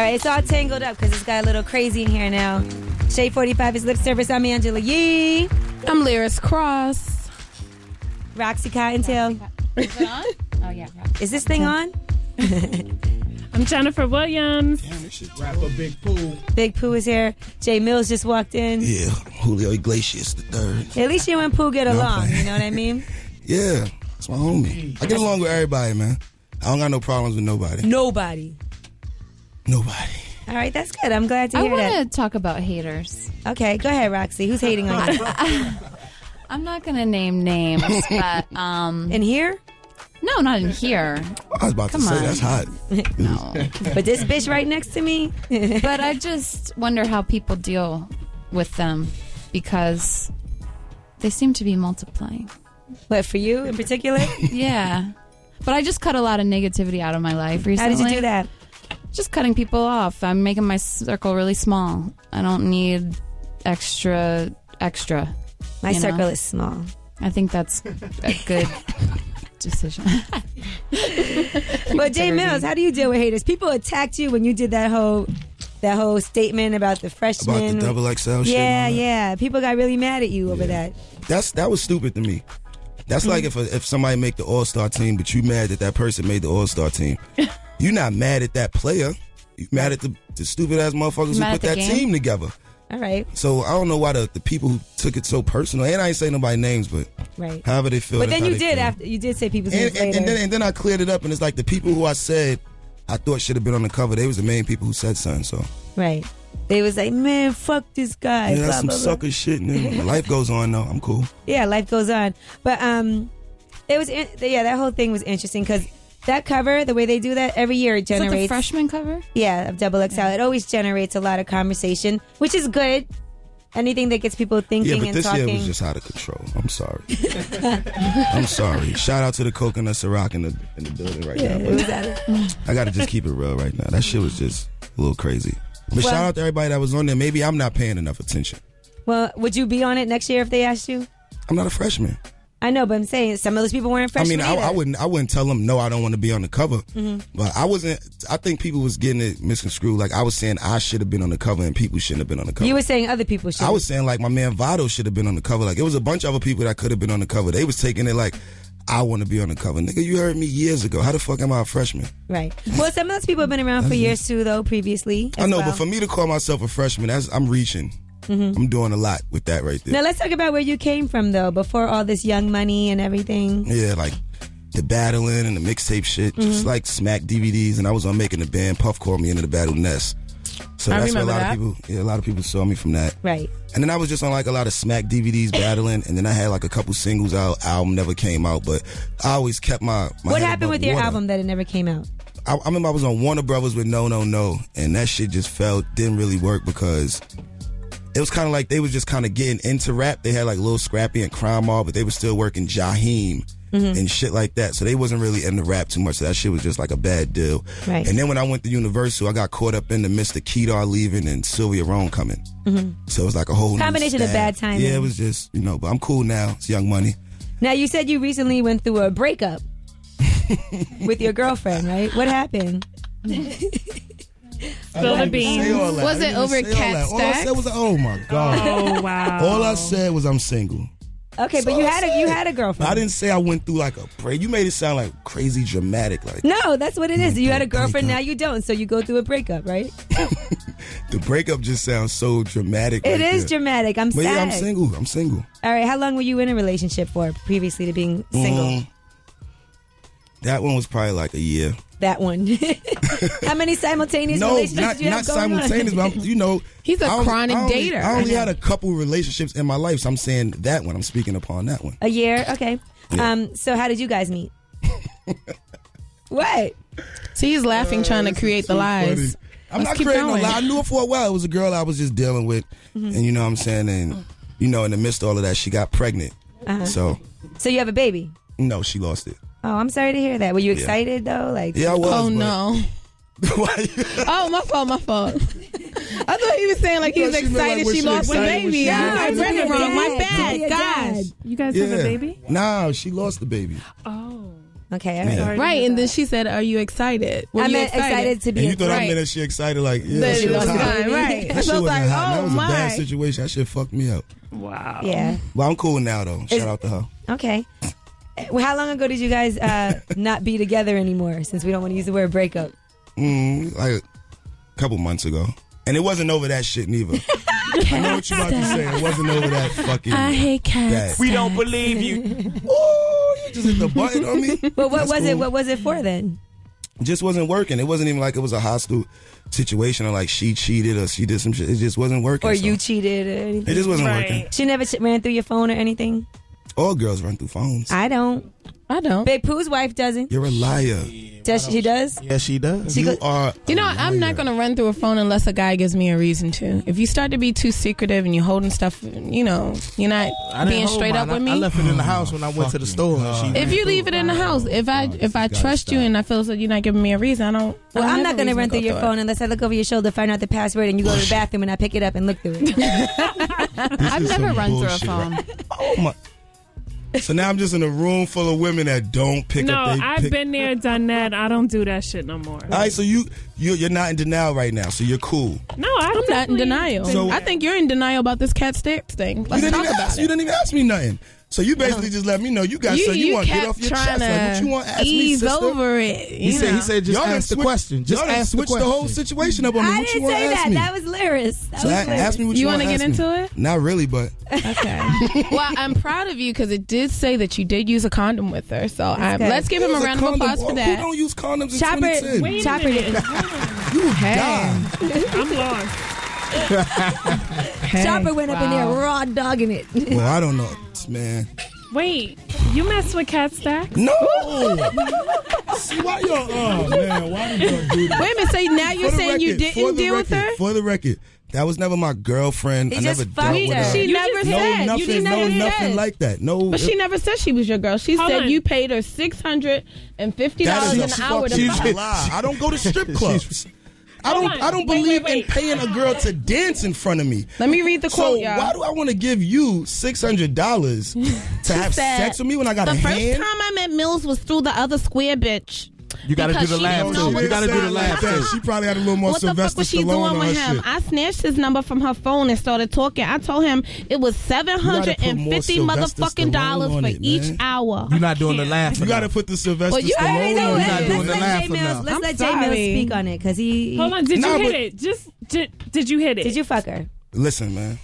All right, it's all tangled up because it's got a little crazy in here now. Shade 45 is lip service. I'm Angela Yee. I'm Lyris Cross. Roxy Cottontail. Is it on? Oh yeah. Is this thing on? I'm Jennifer Williams. Rapper Big Pooh. Big Pooh is here. Jae Millz just walked in. Yeah, Julio Iglesias the third. At least you and Pooh get along. You know what I mean? Yeah, that's my homie. I get along with everybody, man. I don't got no problems with nobody. Nobody. Nobody. All right, that's good. I'm glad to hear I hear want that. to talk about haters. Okay, go ahead, Roxy. Who's hating on you? I'm not going to name names, but um, in here? No, not in here. I was about Come to say on. that's hot. No. But this bitch right next to me. but I just wonder how people deal with them because they seem to be multiplying. What for you in particular? yeah. But I just cut a lot of negativity out of my life recently. How recently. did you do that? Just cutting people off. I'm making my circle really small. I don't need extra extra. My you know? circle is small. I think that's a good decision. But Jae Millz, how do you deal with haters? People attacked you when you did that whole that whole statement about the freshman. About the double XL shit Yeah, and all that. yeah. People got really mad at you over that. That's that was stupid to me. That's hmm. like if if somebody make the All Star team, but you mad that that person made the All Star team. you not mad at that player. You mad at the, the stupid ass motherfuckers who put that game? team together. All right, So I don't know why the, the people who took it so personal, and I ain't saying nobody names, but right. however they feel. But then you did feel. after you did say people's and, names and, later. and then and then I cleared it up, and it's like the people who I said I thought should have been on the cover. They was the main people who said something. So right. They was like, man, fuck this guy. yeah, blah, that's some blah, blah. sucker shit. Then life goes on though. I'm cool. Yeah, life goes on. But um, it was in, yeah, that whole thing was interesting because that cover, the way they do that every year, it Is that generates the freshman cover? Yeah, of Double XL. It always generates a lot of conversation, which is good. Anything that gets people thinking Yeah, but and this talking. year was just out of control. I'm sorry. I'm sorry. Shout out to the coconut Ciroc in the in the building right Yeah, now. it but was I got to just keep it real right now. That shit was just a little crazy. But Well- shout out to everybody that was on there. Maybe I'm not paying enough attention. well, would you be on it next year if they asked you? I'm not a freshman. I know, but I'm saying some of those people weren't I freshmen. mean, I. I wouldn't. I wouldn't tell them no. I don't want to be on the cover. Mhm. But I wasn't. I think people was getting it misconstrued. Like I was saying, I should have been on the cover, and people shouldn't have been on the cover. You were saying other people should. I was saying like my man Vado should have been on the cover. Like it was a bunch of other people that could have been on the cover. They was taking it like I want to be on the cover. Nigga, you heard me years ago. How the fuck am I a freshman? right. Well, some of those people have been around for years too, though. Previously, I know, well. but for me to call myself a freshman, that's I'm reaching. Mhm. I'm doing a lot with that right there. Now let's talk about where you came from, though. Before all this Young Money and everything. Yeah, like the battling and the mixtape shit, just Mhm. like smack DVDs. And I was on making the band. Puff called me into the battle nest. So I that's where a lot that. of people, yeah, a lot of people saw me from that. Right. And then I was just on like a lot of smack DVDs battling, and then I had like a couple singles out. Album never came out, but I always kept my. my what happened with your album that it never came out? I, I remember I was on Warner Brothers with No No No, and that shit just felt didn't really work because it was kind of like they was just kind of getting into rap. They had like little Scrappy and Crime Mob, but they were still working Jaheim mm-hmm. and shit like that. So they wasn't really into rap too much. So that shit was just like a bad deal. Right. And then when I went to Universal, I got caught up in the Mr. Kedar leaving and Sylvia Rhone coming. Mm-hmm. So it was like a whole new Combination of staff. bad timing. Yeah, it was just you know. But I'm cool now. It's Young Money. Now you said you recently went through a breakup with your girlfriend, right? What happened? Spill the beans. Say all that. Was it didn't over cat that. All I said was, oh my god. Oh wow. All I said was I'm single. Okay, but you had a you had a girlfriend. I didn't say I went through like a break. You made it sound like crazy dramatic. Like No, that's what it is. You had a girlfriend, now you don't. So you go through a breakup, right? the breakup just sounds so dramatic. It like is that. dramatic. I'm But sad. yeah, I'm single. I'm single. All right, how long were you in a relationship for previously to being single? Mm, that one was probably like a year. That one. how many simultaneous No, relationships not did you not have going on? simultaneous, but I'm, you know, He's a I only- chronic I only, dater. I only had a couple relationships in my life, so I'm saying that one. I'm speaking upon that one. A year, okay. Yeah. Um, so how did you guys meet? what? See, he's laughing, trying to create the too lies. funny. I'm Let's not creating going. no lie. I knew her for a while. It was a girl I was just dealing with, Mm-hmm. and you know what I'm saying. And you know, in the midst of all of that, she got pregnant. Uh-huh. So So you have a baby? no, she lost it. Oh, I'm sorry to hear that. Were you excited though? Like, Yeah, I was. Oh but- no! Why you- Oh, my fault, my fault. I thought he was saying like he was thought she meant, like, excited was she she lost the excited when baby. she I, I read it wrong. My bad. yeah, Gosh. You guys yeah. have a baby? Nah, she lost the baby. Oh. okay, all Yeah. right. Sorry to Right, hear and then that. she said, "Are you excited?" Were I you meant excited to be. And you thought I Right. meant that she excited like yeah, That that she shit was lost hot. baby, right? That So shit was wasn't like, hot. that oh was a my. bad situation. That shit fucked me up. Wow. Yeah. Well, I'm cool now though. Shout out to her. Okay. Well, how long ago did you guys uh, not be together anymore? Since we don't want to use the word breakup. Mm, like a couple months ago. And it wasn't over that shit neither. I know what you're about to say. It wasn't over that fucking. I hate cats. that. don't believe you. Oh, you just hit the button on me. But what That's was it? What was it for then? just wasn't working. It wasn't even like it was a hostile situation or like she cheated or she did some shit. It just wasn't working. Or so you cheated or anything? It just wasn't Right. working. She never ran through your phone or anything. All girls run through phones. I don't. I don't. Big Pooh's wife doesn't. You're a liar. Does she? She does. Yeah, she does. She you go- are. You know, I'm not going to run through a phone unless a guy gives me a reason to. If you start to be too secretive and you're holding stuff, you know, you're not I being straight mine. up with me. I left it in the house when I went to the store. And she if you leave it in the house, if I if I gotta trust you and I feel that you're not giving me a reason, I don't. Well, I don't I'm not going to reason run go through your it. phone unless I look over your shoulder, find out the password, and you go to the bathroom and I pick it up and look through it. I've never some run through a bullshit, phone. Oh my. So now I'm just in a room full of women that don't pick No, up. No, I've pick, been there, done that. I don't do that shit no more. All right, so you you you're not in denial right now, so you're cool. no, I've I'm not in denial. So- I think you're in denial about this Katt Stacks thing. Let's didn't talk even about ask. it. You didn't even ask me nothing. So you basically just let me know you got you, something you, you want to get off your chest. Like what you want to ask me, ease sister? over it. He you said, he know. said, just Y'all done ask the question. Just y'all done ask the switched question. the whole situation up on me. I what didn't want say that. me? That was Lyris. That so was a- Lyris. ask me what you, You want wanna to get into it? Not really, but Okay. well, I'm proud of you because it did say that you did use a condom with her. So good. let's give him a round of applause for that. Who that. don't use condoms in Chopper, 2010? Wait Chopper you Hey. die. I'm lost. Hey, Chopper went up in there raw dogging it. Well, I don't know, man. Wait, you mess with Katt Stacks? No. See why y'all? Oh man, why do y'all do that? Wait a minute. So now you're saying you record, for didn't the deal with her? For the record, that was never my girlfriend. He I never fucked dealt with her. her. She You never just- no, said. nothing, you just no, never nothing like that. No, But she never said she was your girl. She Hold said on. you paid her six hundred and fifty dollars an hour to fucking fuck. lie. I don't go to strip clubs. I don't. On. I don't Wait, believe wait, wait. in paying a girl to dance in front of me. Let me read the So quote, y'all. why do I want to give you six hundred dollars to have said, sex with me when I got the a first hand? time I met Mills was through the other square bitch. You got to do the she laugh too. You got to to do the say. laugh too. she probably had a little more what the fuck Sylvester was she Stallone doing with him? shit. I snatched his number from her phone and started talking. I told him it was seven hundred and fifty You gotta put more motherfucking dollars for it, each man. hour. You're not doing the laugh. You got to put the Sylvester Well, you Stallone already Let's know on that. let, it. doing let's the let laugh Jae Millz. enough. Let's let Jae Millz speak on it because he. Hold on, did you hit it? Just did, did you hit it? Did you fuck her? Listen, man.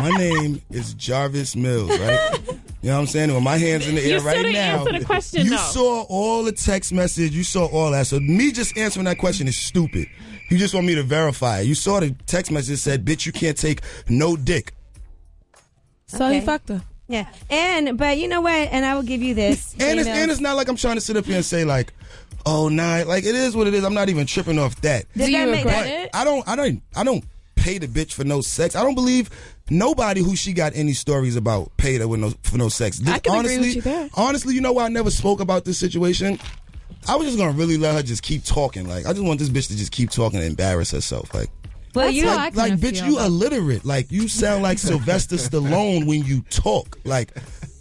My name is Jarvis Mills, right? You know what I'm saying? With my hands in the air You still right didn't now. answer the question, you though. saw all the text message. You saw all that. So me just answering that question is stupid. You just want me to verify. it. You saw the text message that said, "Bitch, you can't take no dick." So Okay. he fucked her. Yeah. And but you know what? And I will give you this. And J it's, Mills. and it's not like I'm trying to sit up here and say like, "Oh, nah." Like it is what it is. I'm not even tripping off that. Does Do that you make- regret But it? I don't. I don't. I don't pay the bitch for no sex. I don't believe nobody who she got any stories about paid her with no for no sex. I can agree honestly, with you there. honestly, you know why I never spoke about this situation? I was just gonna really let her just keep talking. Like I just want this bitch to just keep talking and embarrass herself. Like Well, That's you how I like, kinda like bitch, you about- illiterate. Like you sound like Sylvester Stallone when you talk. Like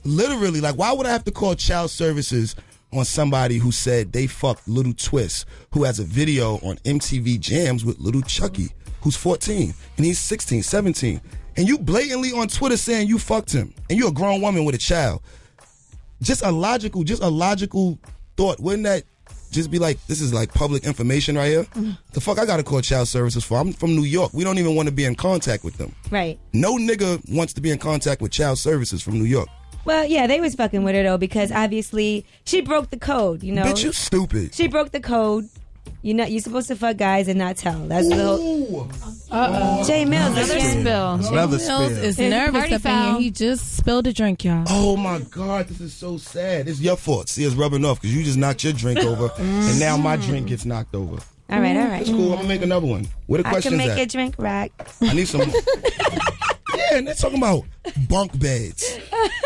literally, like why would I have to call child services on somebody who said they fucked Little Twist, who has a video on MTV Jams with Little Chucky, who's 14 and he's 16, 17, and you blatantly on Twitter saying you fucked him, and you're a grown woman with a child. Just a logical, just a logical thought. Wouldn't that just be like, this is like public information right here? Mm-hmm. The fuck I gotta call child services for? I'm from New York. We don't even want to be in contact with them. right. No nigga wants to be in contact with child services from New York. Well, yeah, they was fucking with her though because obviously she broke the code. You know, Bitch, you stupid. she broke the code. You know, you're supposed to fuck guys and not tell. That's the whole. Jae Millz, Another again. spill. Another Mills is It's nervous party up in here. He just spilled a drink, y'all. Oh my God, this is so sad. It's your fault. See, it's rubbing off because you just knocked your drink over, and now my mm. drink gets knocked over. All right, all right. It's cool. I'm gonna make another one. Where the I questions can make at? a drink rack. I need some. yeah, and they're talking about bunk beds.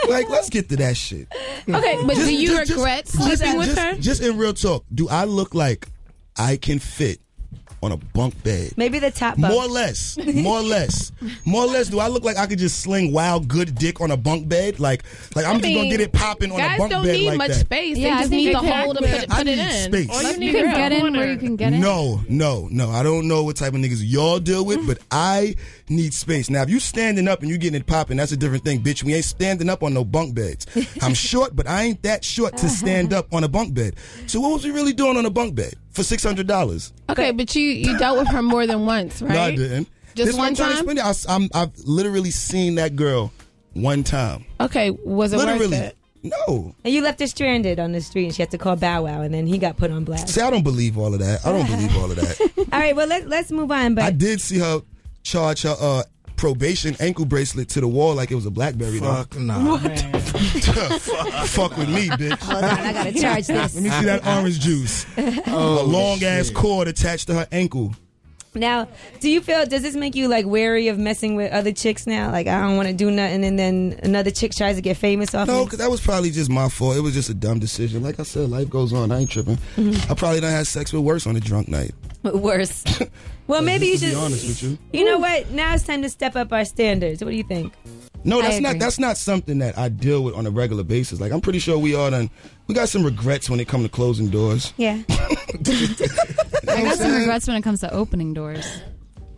Like, let's get to that shit. Okay, but Just- do you just- regret just- sleeping just- with just- her? Just in real talk, do I look like I can fit on a bunk bed? Maybe the top bunk. More or less, more or less, more or less. Do I look like I could just sling wild good dick on a bunk bed? Like, like I'm just gonna get it popping on a bunk bed. Guys don't need like much that. space. Yeah, they just think need the hole to put, Man, it, I put it need in. space. All you You need can get in where you can get in. No, no, no. I don't know what type of niggas y'all deal with, but I need space. Now, if you standing up and you getting it popping, that's a different thing, bitch. We ain't standing up on no bunk beds. I'm short, but I ain't that short to uh-huh. stand up on a bunk bed. So what was we really doing on a bunk bed for six hundred dollars? Okay, but you you dealt with her more than once, right? No, I didn't. Just this one I'm trying to time? explain it. I, am I've literally seen that girl one time. Okay, was it literally. worth it? No. And you left her stranded on the street and she had to call Bow Wow and then he got put on blast. See, I don't believe all of that. I don't believe all of that. All right, well, let, let's move on. But I did see her charge her uh, probation ankle bracelet to the wall like it was a BlackBerry. though. Fuck no. Fuck with me, bitch. hold on, I got to charge this. Let me see that orange juice. Oh, a long ass cord attached to her ankle. Now, do you feel, does this make you like wary of messing with other chicks now? Like, I don't want to do nothing and then another chick tries to get famous off No, me? because that was probably just my fault. It was just a dumb decision. Like I said, life goes on. I ain't tripping. Mm-hmm. I probably done had sex with worse on a drunk night. Worse. well, maybe you to be honest with you. You know what? Now it's time to step up our standards. What do you think? No, I that's not that's not something that I deal with on a regular basis. Like I'm pretty sure we all done we got some regrets when it comes to closing doors. Yeah. I got some regrets when it comes to opening doors.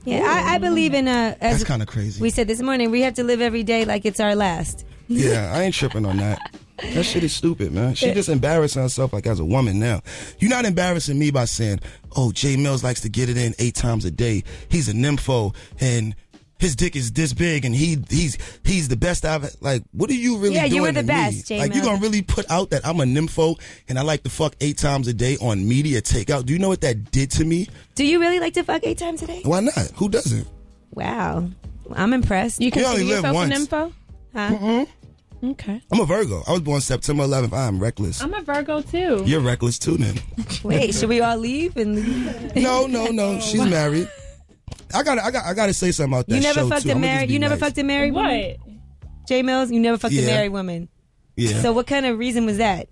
Yeah, I, I believe in uh as That's kind of crazy. we said this morning, we have to live every day like it's our last. yeah, I ain't tripping on that. That shit is stupid, man. She just embarrassing herself like as a woman now. You're not embarrassing me by saying, "Oh, Jae Millz likes to get it in eight times a day. He's a nympho and his dick is this big and he he's he's the best I've like." What are you really Yeah, doing? you were the best, me? Jay Like you Mills. gonna really put out that I'm a nympho and I like to fuck eight times a day on media takeout? Do you know what that did to me? Do you really like to fuck eight times a day? Why not? Who doesn't? Wow. I'm impressed. You You consider only live yourself an once. info? Huh? Okay. I'm a Virgo. I was born September 11th. I am reckless. I'm a Virgo too. You're reckless too, then. Wait, should we all leave and leave? No, no, no. She's married. I got, I got, I got to say something about that You never show fucked too. a I'ma just married you never nice. fucked a married What? woman? Jae Millz, you never fucked a married woman. Yeah. So what kind of reason was that?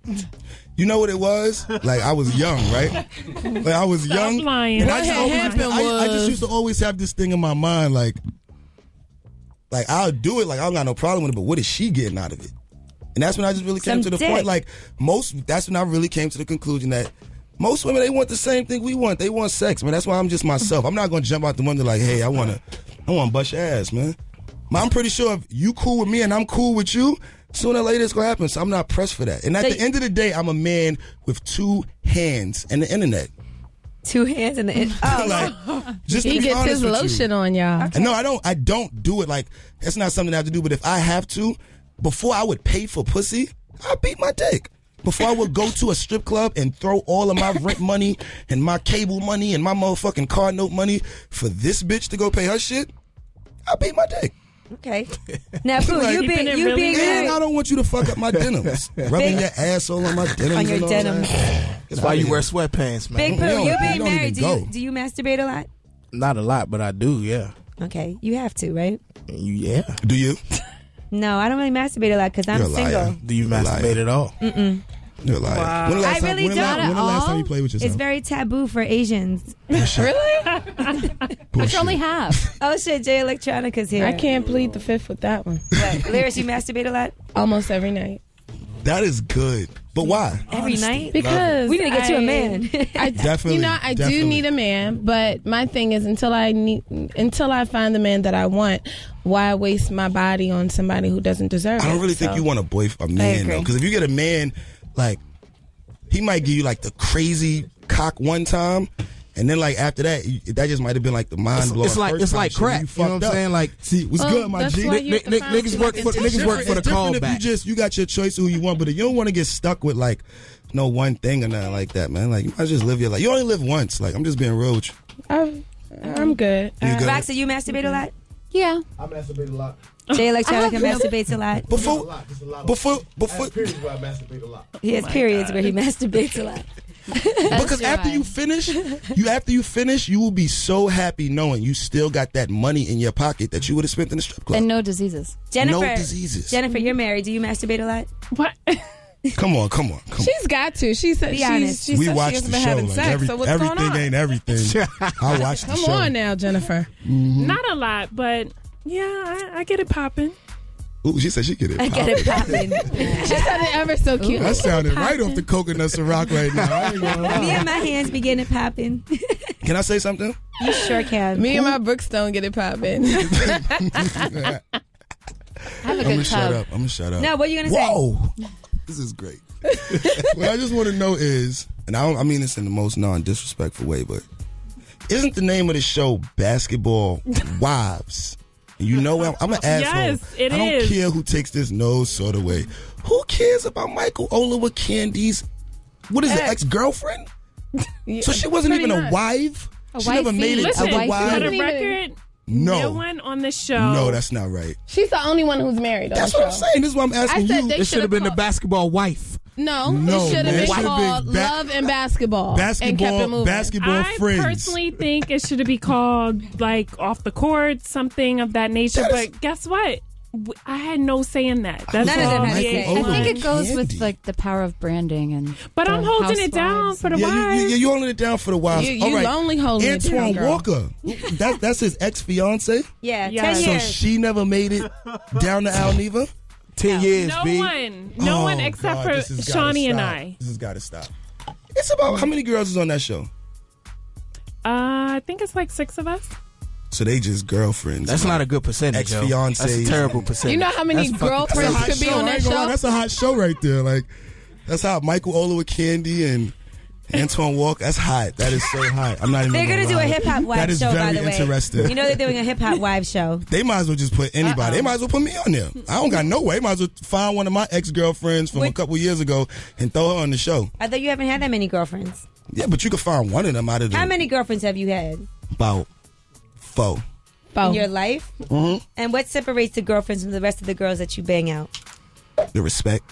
you know what it was? Like I was young, right? Like I was Stop young. lying. And What I just, had always, happened I, I just used to always have this thing in my mind, like, like I'll do it, like I don't got no problem with it, but what is she getting out of it? And that's when I just really came Some to the dick. point, like most. That's when I really came to the conclusion that. Most women they want the same thing we want. They want sex, man. That's why I'm just myself. I'm not gonna jump out the window like, hey, I wanna, I wanna bust your ass, man. But I'm pretty sure if you cool with me and I'm cool with you, sooner or later it's gonna happen. So I'm not pressed for that. And at So the you- end of the day, I'm a man with two hands and the internet. Two hands in the oh, like, just He gets his with you. lotion on, y'all. And no, I don't. I don't do it like that's not something I have to do. But if I have to, before I would pay for pussy, I beat my dick. Before I would go to a strip club and throw all of my rent money and my cable money and my motherfucking car note money for this bitch to go pay her shit, I beat my dick. okay. Now, Pooh, Like- you Keeping being you really being real. And I don't want you to fuck up my denims, rubbing your asshole on my denims. on your and all denims. That's why you wear sweatpants, man. Big Pooh, you you being married. Do you do you masturbate a lot? Not a lot, but I do. Yeah. Okay, you have to, right? Yeah. Do you? No, I don't really masturbate a lot because I'm You're a liar. single. Do you You're a masturbate at all? Mm-mm. You're a liar. Wow. When the last I time, really when the last- don't. when the last At time you all? played with yourself? It's very taboo for Asians. Really? Which only half. Oh shit, Jay Electronica's here. I can't plead the fifth with that one. What, Lyris, you masturbate a lot? Almost every night. That is good. But why? Every night? Because We need to get you a man. I Definitely, You know, I definitely. do need a man, but my thing is until I need until I find the man that I want, why waste my body on somebody who doesn't deserve it? I don't really think So- you want a boy, a man though, because if you get a man, like he might give you like the crazy cock one time, and then like after that, you- that just might have been like the mind It's, blowing. it's like it's like shit, and crack. You, know fucked what I'm up. saying? Like, See, what's Well, good, my that's G? why Nick- you have to Nick- find niggas work for niggas work for the it's different callback. you just you got your choice of who you want, but if you don't want to get stuck with like no one thing or nothing like that, man. Like you might just live your life. You only live once. Like I'm just being real with you. I'm, I'm good. You good? Roxy, you masturbate a lot? Yeah. I masturbate a lot. Jay Electronica I have- masturbates a lot. Before, a lot. A lot. Of, before, I before, have periods where I masturbate a lot. He has periods where he masturbates a lot. because after I. you finish, you after you finish, you will be so happy knowing you still got that money in your pocket that you would have spent in the strip club. And no diseases. Jennifer, no diseases. Jennifer, you're married. Do you masturbate a lot? What? come on, come on, come on. She's got to. She said Be she's, honest. she we said watch she the hasn't been show. having Like sex. every, so what's everything going on? ain't everything. I watch the Come show. on now, Jennifer. Mm-hmm. Not a lot, but yeah, I, I get it popping. Ooh, she said she get it. I get it popping. She sounded ever so cute. That sounded right off the coconut Ciroc right now. I ain't gonna. Me and my hands be getting it popping. Can I say something? you sure can. Me and my Brookstone get it popping. I have a I'm gonna shut up. I'm gonna shut up. No, what are you gonna say? Whoa, this is great. what I just want to know is, and I, don't, I mean this in the most non-disrespectful way, but isn't the name of the show Basketball Wives? And you know, I'm, I'm an asshole. Yes, it I don't is. care who takes this no sort of way. Who cares about Michael Olowokandi's? What is it, Ex. ex girlfriend? So she wasn't Pretty even a wife. A she never made it Listen, to a wifey. for wife. the Even- record, No. no one on the show. No, that's not right. She's the only one who's married. On That's the what I'm saying. This is what I'm asking I said you. they It should have been the basketball wife. No, No, it should have been called been ba- Love and Basketball. and kept it basketball, moving. basketball I friends. personally think it should be called like off the court, something of that nature. That is- but guess what? I had no say in that. That's None of all them had say. Oh, I think it goes Candy. with like the power of branding and. But I'm holding it down for the while. yeah, you, wives. you, yeah, you holding it down for the wives. You- All you right. only holding it Antoine down, girl. Walker. That, that's his ex fiance. Yeah, Yeah. ten So she never made it down to Al Neva. Ten years, no B. one, no Oh, one except God, for Shaunie and. I. This has got to stop. It's about how many girls is on that show? Uh, I think it's like six of us. So they just girlfriends. That's not a good percentage. Ex-fiancés. That's a terrible percentage. You know how many That's girlfriends Hot could be show. on that ain't gonna show? That's a hot show right there. Like that's how Michael Olowokandi and Antoine Walk, That's hot. That is so hot. I'm not even. They're gonna do lie. a hip hop That wives is show, very by the way. interesting. You know they're doing a hip hop wives show. They might as well just put anybody. They might as well put me on there. I don't got no way. Might as well find one of my ex girlfriends from a couple years ago and throw her on the show. I thought you haven't had that many girlfriends. Yeah, but you could find one of them out of the How many girlfriends have you had about four. Oh. in your life? Mm-hmm. And what separates the girlfriends from the rest of the girls that you bang out? The respect.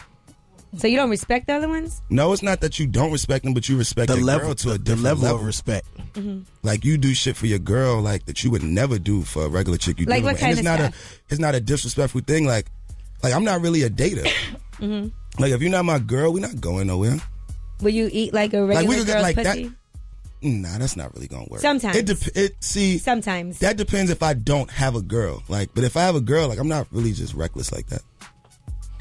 So you don't respect the other ones? No, it's not that you don't respect them, but you respect the the level girl to a the different level, level. of respect. Like you do shit for your girl, like that you would never do for a regular chick you Like dealing what with. kind and it's of not stuff? a it's not a disrespectful thing. Like like I'm not really a dater. Mm-hmm. Like if you're not my girl, we're not going nowhere. Will you eat like a regular we could get girl's like that- pussy? Nah, that's not really gonna work. Sometimes. it dep- it see Sometimes. that depends if I don't have a girl. Like, but if I have a girl, like I'm not really just reckless like that.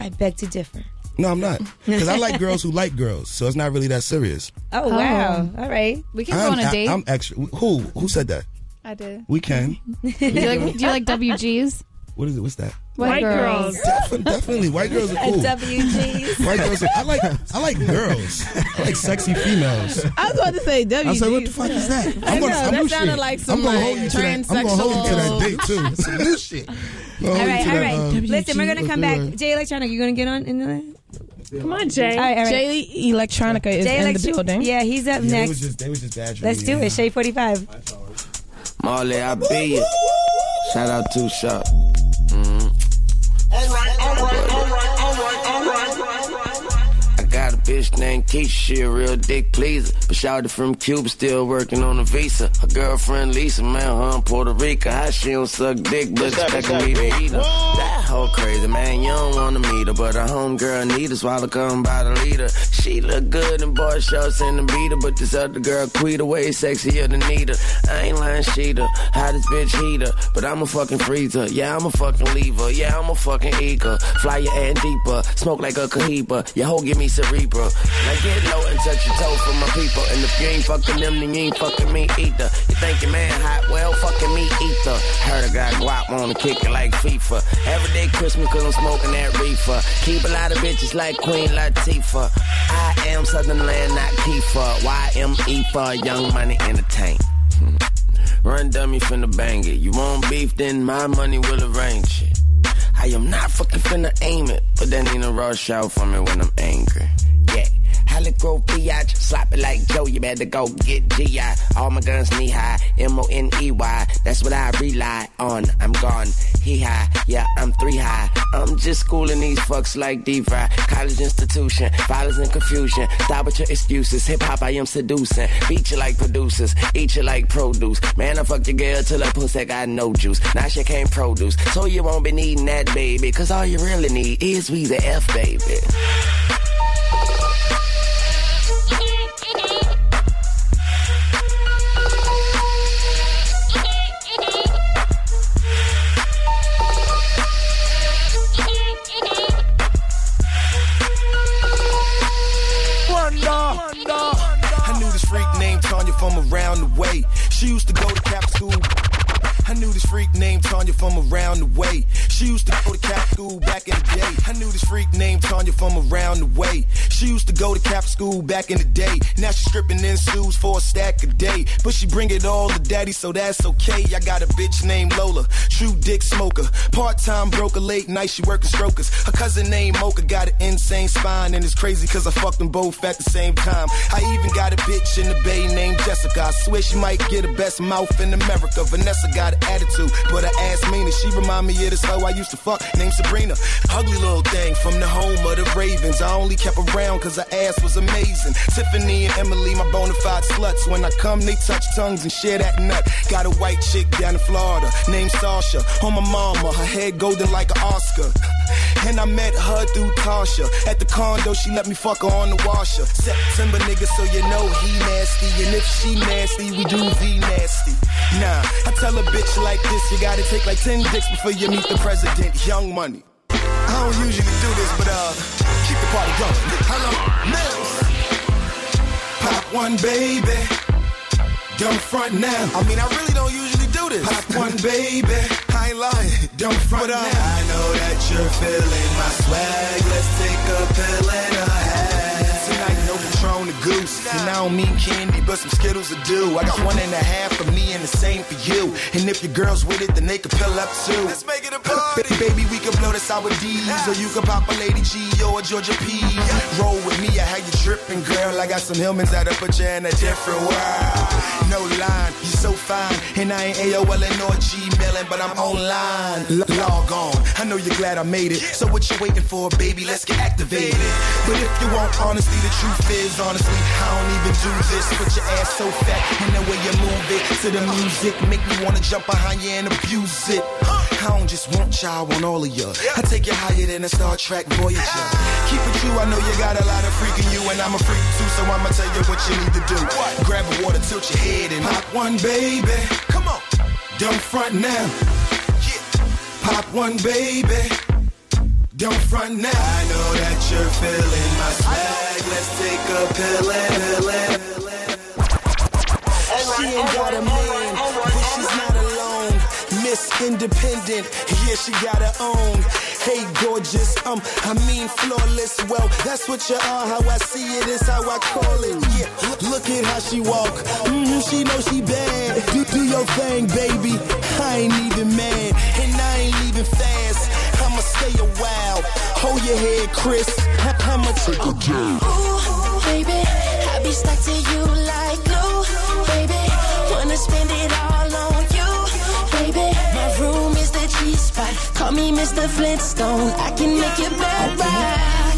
I beg to differ. No, I'm not because I like girls who like girls, so it's not really that serious. Oh, oh. wow. All right. We can I'm, go on a I- date. I'm extra. Who who said that? I did. We can. Do you like, do you like WGs? What is it? What's that? White girls. Definitely, definitely. White girls are cool. WGs. White girls. Are, I like. I like girls. I like sexy females. I was about to say WG. I was like, what the fuck is that? I know, I'm that gonna- sounded shit. like some I'm gonna like hold you to that. I'm gonna hold you to that date too. Some new shit. All right, all right. Um, Listen, we're gonna come back. Jay Electronic, you gonna get on in the Come on, Jay. All right, all right. Jay Electronica is Jay in the building. Yeah, he's up Yeah, they next. was just they was just badgering Let's me, do it. Shade 45. Marley, I be it. Shout out to Shop. I mm. Bitch named Keisha, she a real dick pleaser. But shouted from Cuba, still working on a visa. Her girlfriend Lisa, man, her in Puerto Rico. How she don't suck dick, but expecting me to eat her. That hoe crazy, man, you don't wanna meet her. But her homegirl need her, swallow come by the leader. She look good in boy shorts and the beater. But this other girl, Quita, way sexier than Nita. I ain't lying, sheeta. Hottest bitch heater. But I'm a fucking freezer. Yeah, I'm a fucking lever. Yeah, I'm a fucking eager. Fly your and deeper. Smoke like a cohiba. Your hoe give me cerebral. Now get low and touch your toe for my people. And if you ain't fucking them, then you ain't fucking me either. You think your man hot? Well, fucking me either. Heard a guy guap wanna kick it like FIFA. Every day Christmas cause I'm smoking that reefer. Keep a lot of bitches like Queen Latifah. I am Southern Land, not Kiefer. YME for Young Money Entertain. Hmm. Run dummy finna bang it. You want beef, then my money will arrange it. I am not fucking finna aim it, but then ain't a rush out for me when I'm angry. Yeah. Helico Fiat, slap it like Joe, you better go get GI. All my guns knee high, M O N E Y. That's what I rely on. I'm gone, he high, yeah, I'm three high. I'm just schooling these fucks like D-Fry. College institution, violence and confusion. Stop with your excuses. Hip hop, I am seducing. Beat you like producers, eat you like produce. Man, I fuck your girl till her pussy got no juice. Now she can't produce, so you won't be needing that baby. Cause all you really need is we the F baby. To Cap School back in the day. Now she's stripping in suits for a stack a day. But she bring it all to daddy, so that's okay. I got a bitch named Lola, true dick smoker. Part time broker, late night she working strokers. Her cousin named Mocha got an insane spine, and it's crazy cause I fucked them both at the same time. I even got a bitch in the bay named Jessica. I swear she might get the best mouth in America. Vanessa got an attitude, but her ass mean and she remind me of this hoe I used to fuck named Sabrina. Ugly little thing from the home of the Ravens. I only kept around cause ass was amazing. Tiffany and Emily, my bona fide sluts. When I come, they touch tongues and share that nut. Got a white chick down in Florida named Sasha. On my mama, her head golden like an Oscar. And I met her through Tasha. At the condo, she let me fuck her on the washer. September nigga, so you know he nasty. And if she nasty, we do V nasty. Nah, I tell a bitch like this, you gotta take like 10 dicks before you meet the president. Young money. I don't usually do this, but uh, keep the party going. Hello, Mills. Pop one, baby. Don't front now. I mean, I really don't usually do this. Pop one, baby. I ain't lying. Don't front now. I know that you're feeling my swag. Let's take a pill and a half. Tonight, no Patron the goose. And I don't mean candy, but some Skittles will do. I got one and a half for me and the same for you. And if your girl's with it, then they can pill up too. Let's make it a party. Baby, we can blow the sour D's. Or you can pop a Lady G or a Georgia P. Roll with me, I had you tripping, girl. I got some Hillmans that'll put you in a different world. No line, you're so fine. And I ain't AOL or Gmailing, but I'm online. Log on. I know you're glad I made it. So what you waiting for, baby? Let's get activated. But if you want honesty, the truth is, honestly, I don't even do this. Put your ass so fat, and the way you move it to the music make me wanna jump behind you and abuse it. I don't just want y'all, I want all of you. I take you higher than a Star Trek Voyager. Keep it true, I know you got a lot of freak in you, and I'm a freak too, so I'ma tell you what you need to do. Grab a water, tilt your head, and pop one, baby. Come on, don't front now. Pop one, baby. Don't front now. I know that you're feeling my swag. Let's take a pill and pill and She ain't got a man, but she's not alone. Miss Independent, yeah, she got her own. Hey, gorgeous, um, I mean flawless. Well, that's what you are. How I see it is how I call it. Yeah, look, at how she walk. hmm she know she bad. Do, do your thing, baby. I ain't even mad, and I ain't leaving fast. I'ma stay a while. Hold your head, Chris. I- I'ma take a jab. Ooh, baby, I be stuck to you like glue, baby. Wanna spend it all on you, baby. My room is the G spot. Call me Mr. Flintstone. I can make it better. I,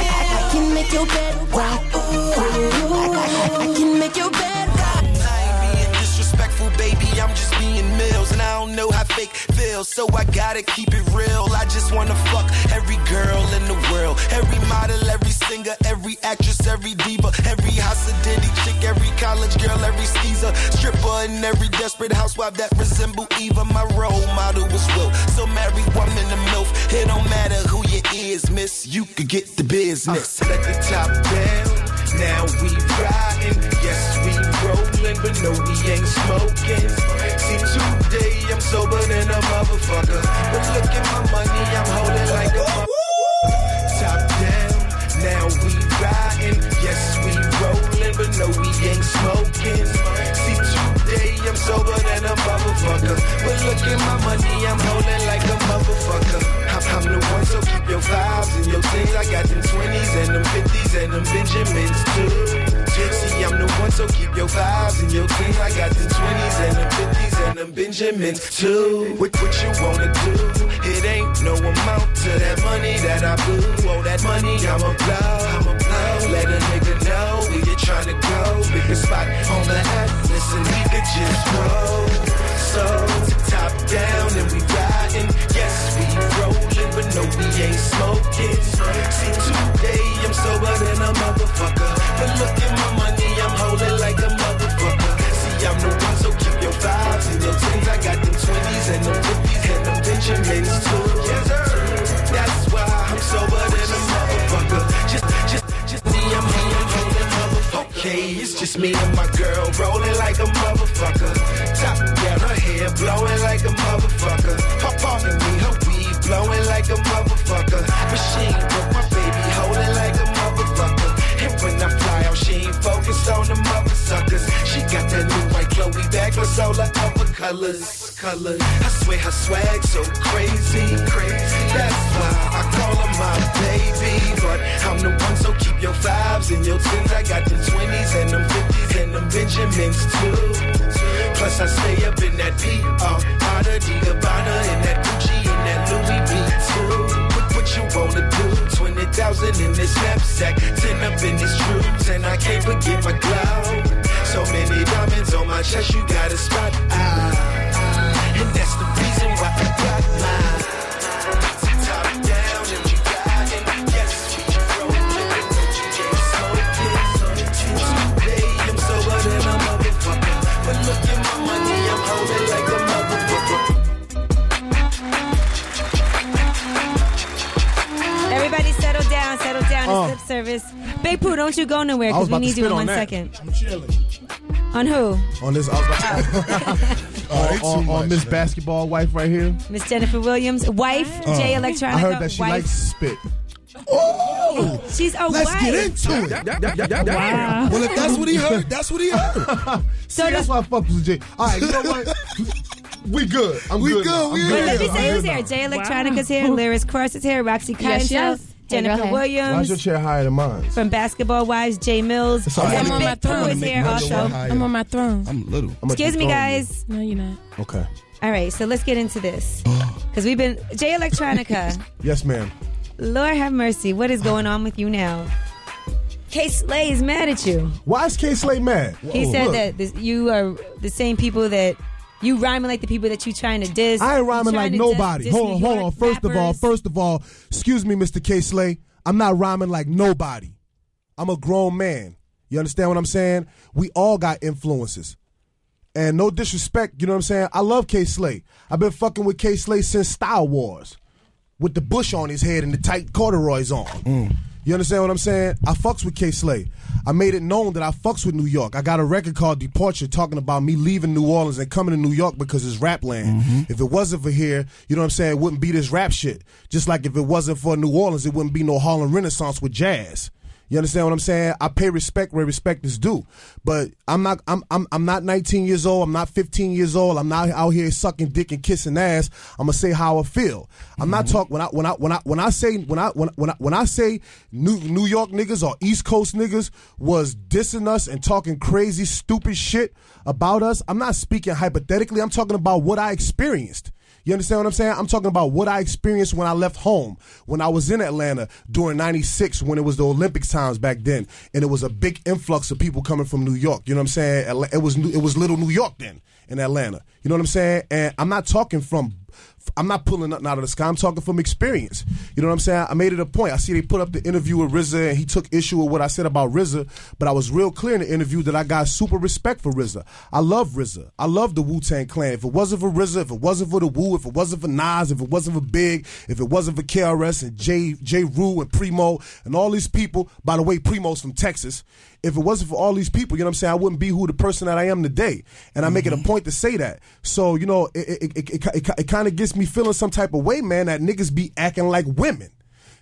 I, I can make your bed rock. Ooh, I can make your bed rock. I ain't being disrespectful, baby. I'm just being mills, and I don't know how fake feels, so I gotta keep it real. I just wanna fuck every girl in the world, every model, every singer, every actress, every diva, every Hasidity chick, every college girl, every skeezer, stripper, and every desperate housewife that resemble Eva. My role model was Will, so marry woman the milf. It don't matter who you is, miss. You could get the business. Uh, Let the top down. Now we riding, yes we rolling, but no we ain't smoking. See today I'm sober than a motherfucker, but look at my money I'm holding like a top down. Now we riding, yes we rolling, but no we ain't smoking. See today I'm sober than a motherfucker, but look at my money I'm holding like a motherfucker. I'm, I'm the one, so keep your vibes and your things. I got them 20s and them 50s and them Benjamins too. See, I'm the one, so keep your vibes and your things. I got them 20s and them 50s and them Benjamins too. What, what you wanna do? It ain't no amount to that money that I blew. Oh, that money I'ma blow. I'ma blow. Let a nigga know where you tryna go. Pick a spot on the atlas and we could just roll. So, top down and we riding. Yes, we rolling, but no, we ain't smoking. Like a motherfucker. Top down, her hair blowing like a motherfucker. Pop pardon me, her weed blowing like a motherfucker. With all the colors. Colors. I swear her swag so crazy, crazy. That's why I call her my baby. But I'm the one, so keep your fives and your tins. I got them 20s and them 50s and them Benjamins too. Plus I stay up in that PR, Prada, Gabbana, and that Gucci and that Louis V too. What, what you wanna do? Twenty thousand in this knapsack, ten up in these troops, and I can't forget my glow. So many diamonds on my chest, you got a spot. Ah, and that's the reason why I got mine. Top down and we riding. Yes, we rolling, but no, you ain't smoking. Today I'm sober than a motherfucker, but look at my money, I'm holding like a motherfucker. Everybody settle down, settle down. Uh. It's lip service. Big Pooh, don't you go nowhere because we need you spit in on one that. second. I'm chilling. On who? On this, I was about on, too oh, on, on Miss. Basketball wife right here. Miss Jennifer Williams, wife, uh, Jay Electronica, I heard that she wife. likes spit. Oh, She's a let's wife. get into it. Wow. Well, if that's what he heard, that's what he heard. So See, that's why I fuck with Jay. All right, you know what? we good. I'm We good. good, we good. Let me say who's here. Jay Electronica's here, Lyris Cross is here, Roxy Yes, yes. Hey, Jennifer go ahead. Why's your chair higher than mine? from Basketball Wives, Jae Millz, all right. and I'm on my throne. is here also. I'm on my throne. I'm little. I'm Excuse me, guys. No, you're not. Okay. All right, so let's get into this because we've been Jay Electronica. Yes, ma'am. Lord have mercy, what is going on with you now? Kay Slay is mad at you. Why is Kay Slay mad? He Whoa, said look. that this, you are the same people that you rhyming like the people that you trying to diss. I ain't rhyming like nobody. diss- diss hold on, hold on. First of all, first of all, excuse me, Mr. Kay Slay. I'm not rhyming like nobody. I'm a grown man. You understand what I'm saying? We all got influences. And no disrespect, you know what I'm saying? I love Kay Slay. I've been fucking with Kay Slay since Style Wars. With the bush on his head and the tight corduroys on. Mm. You understand what I'm saying? I fucks with Kay Slay. I made it known that I fucks with New York. I got a record called Departure talking about me leaving New Orleans and coming to New York because it's rap land. Mm-hmm. If it wasn't for here, you know what I'm saying, it wouldn't be this rap shit. Just like if it wasn't for New Orleans, it wouldn't be no Harlem Renaissance with jazz. You understand what I'm saying? I pay respect where respect is due. But I'm not I'm I'm I'm not 19 years old, I'm not 15 years old, I'm not out here sucking dick and kissing ass. I'm gonna say how I feel. I'm not mm-hmm. talking when I when I when I when I say when I when when I, when I say New New York niggas or East Coast niggas was dissing us and talking crazy stupid shit about us, I'm not speaking hypothetically. I'm talking about what I experienced. You understand what I'm saying? I'm talking about what I experienced when I left home, when I was in Atlanta during 96 when it was the Olympics times back then and it was a big influx of people coming from New York. You know what I'm saying? It was it was little New York then in Atlanta. You know what I'm saying? And I'm not talking from I'm not pulling nothing out of the sky. I'm talking from experience. You know what I'm saying? I made it a point. I see they put up the interview with RZA, and he took issue with what I said about RZA. But I was real clear in the interview that I got super respect for RZA. I love RZA. I love the Wu Tang Clan. If it wasn't for RZA, if it wasn't for the Wu, if it wasn't for Nas, if it wasn't for Big, if it wasn't for KRS and J J Rue and Primo and all these people. By the way, Primo's from Texas. If it wasn't for all these people, you know what I'm saying, I wouldn't be who the person that I am today. And I make it a point to say that. So, you know, it it, it, it, it, it kind of gets me feeling some type of way, man, that niggas be acting like women.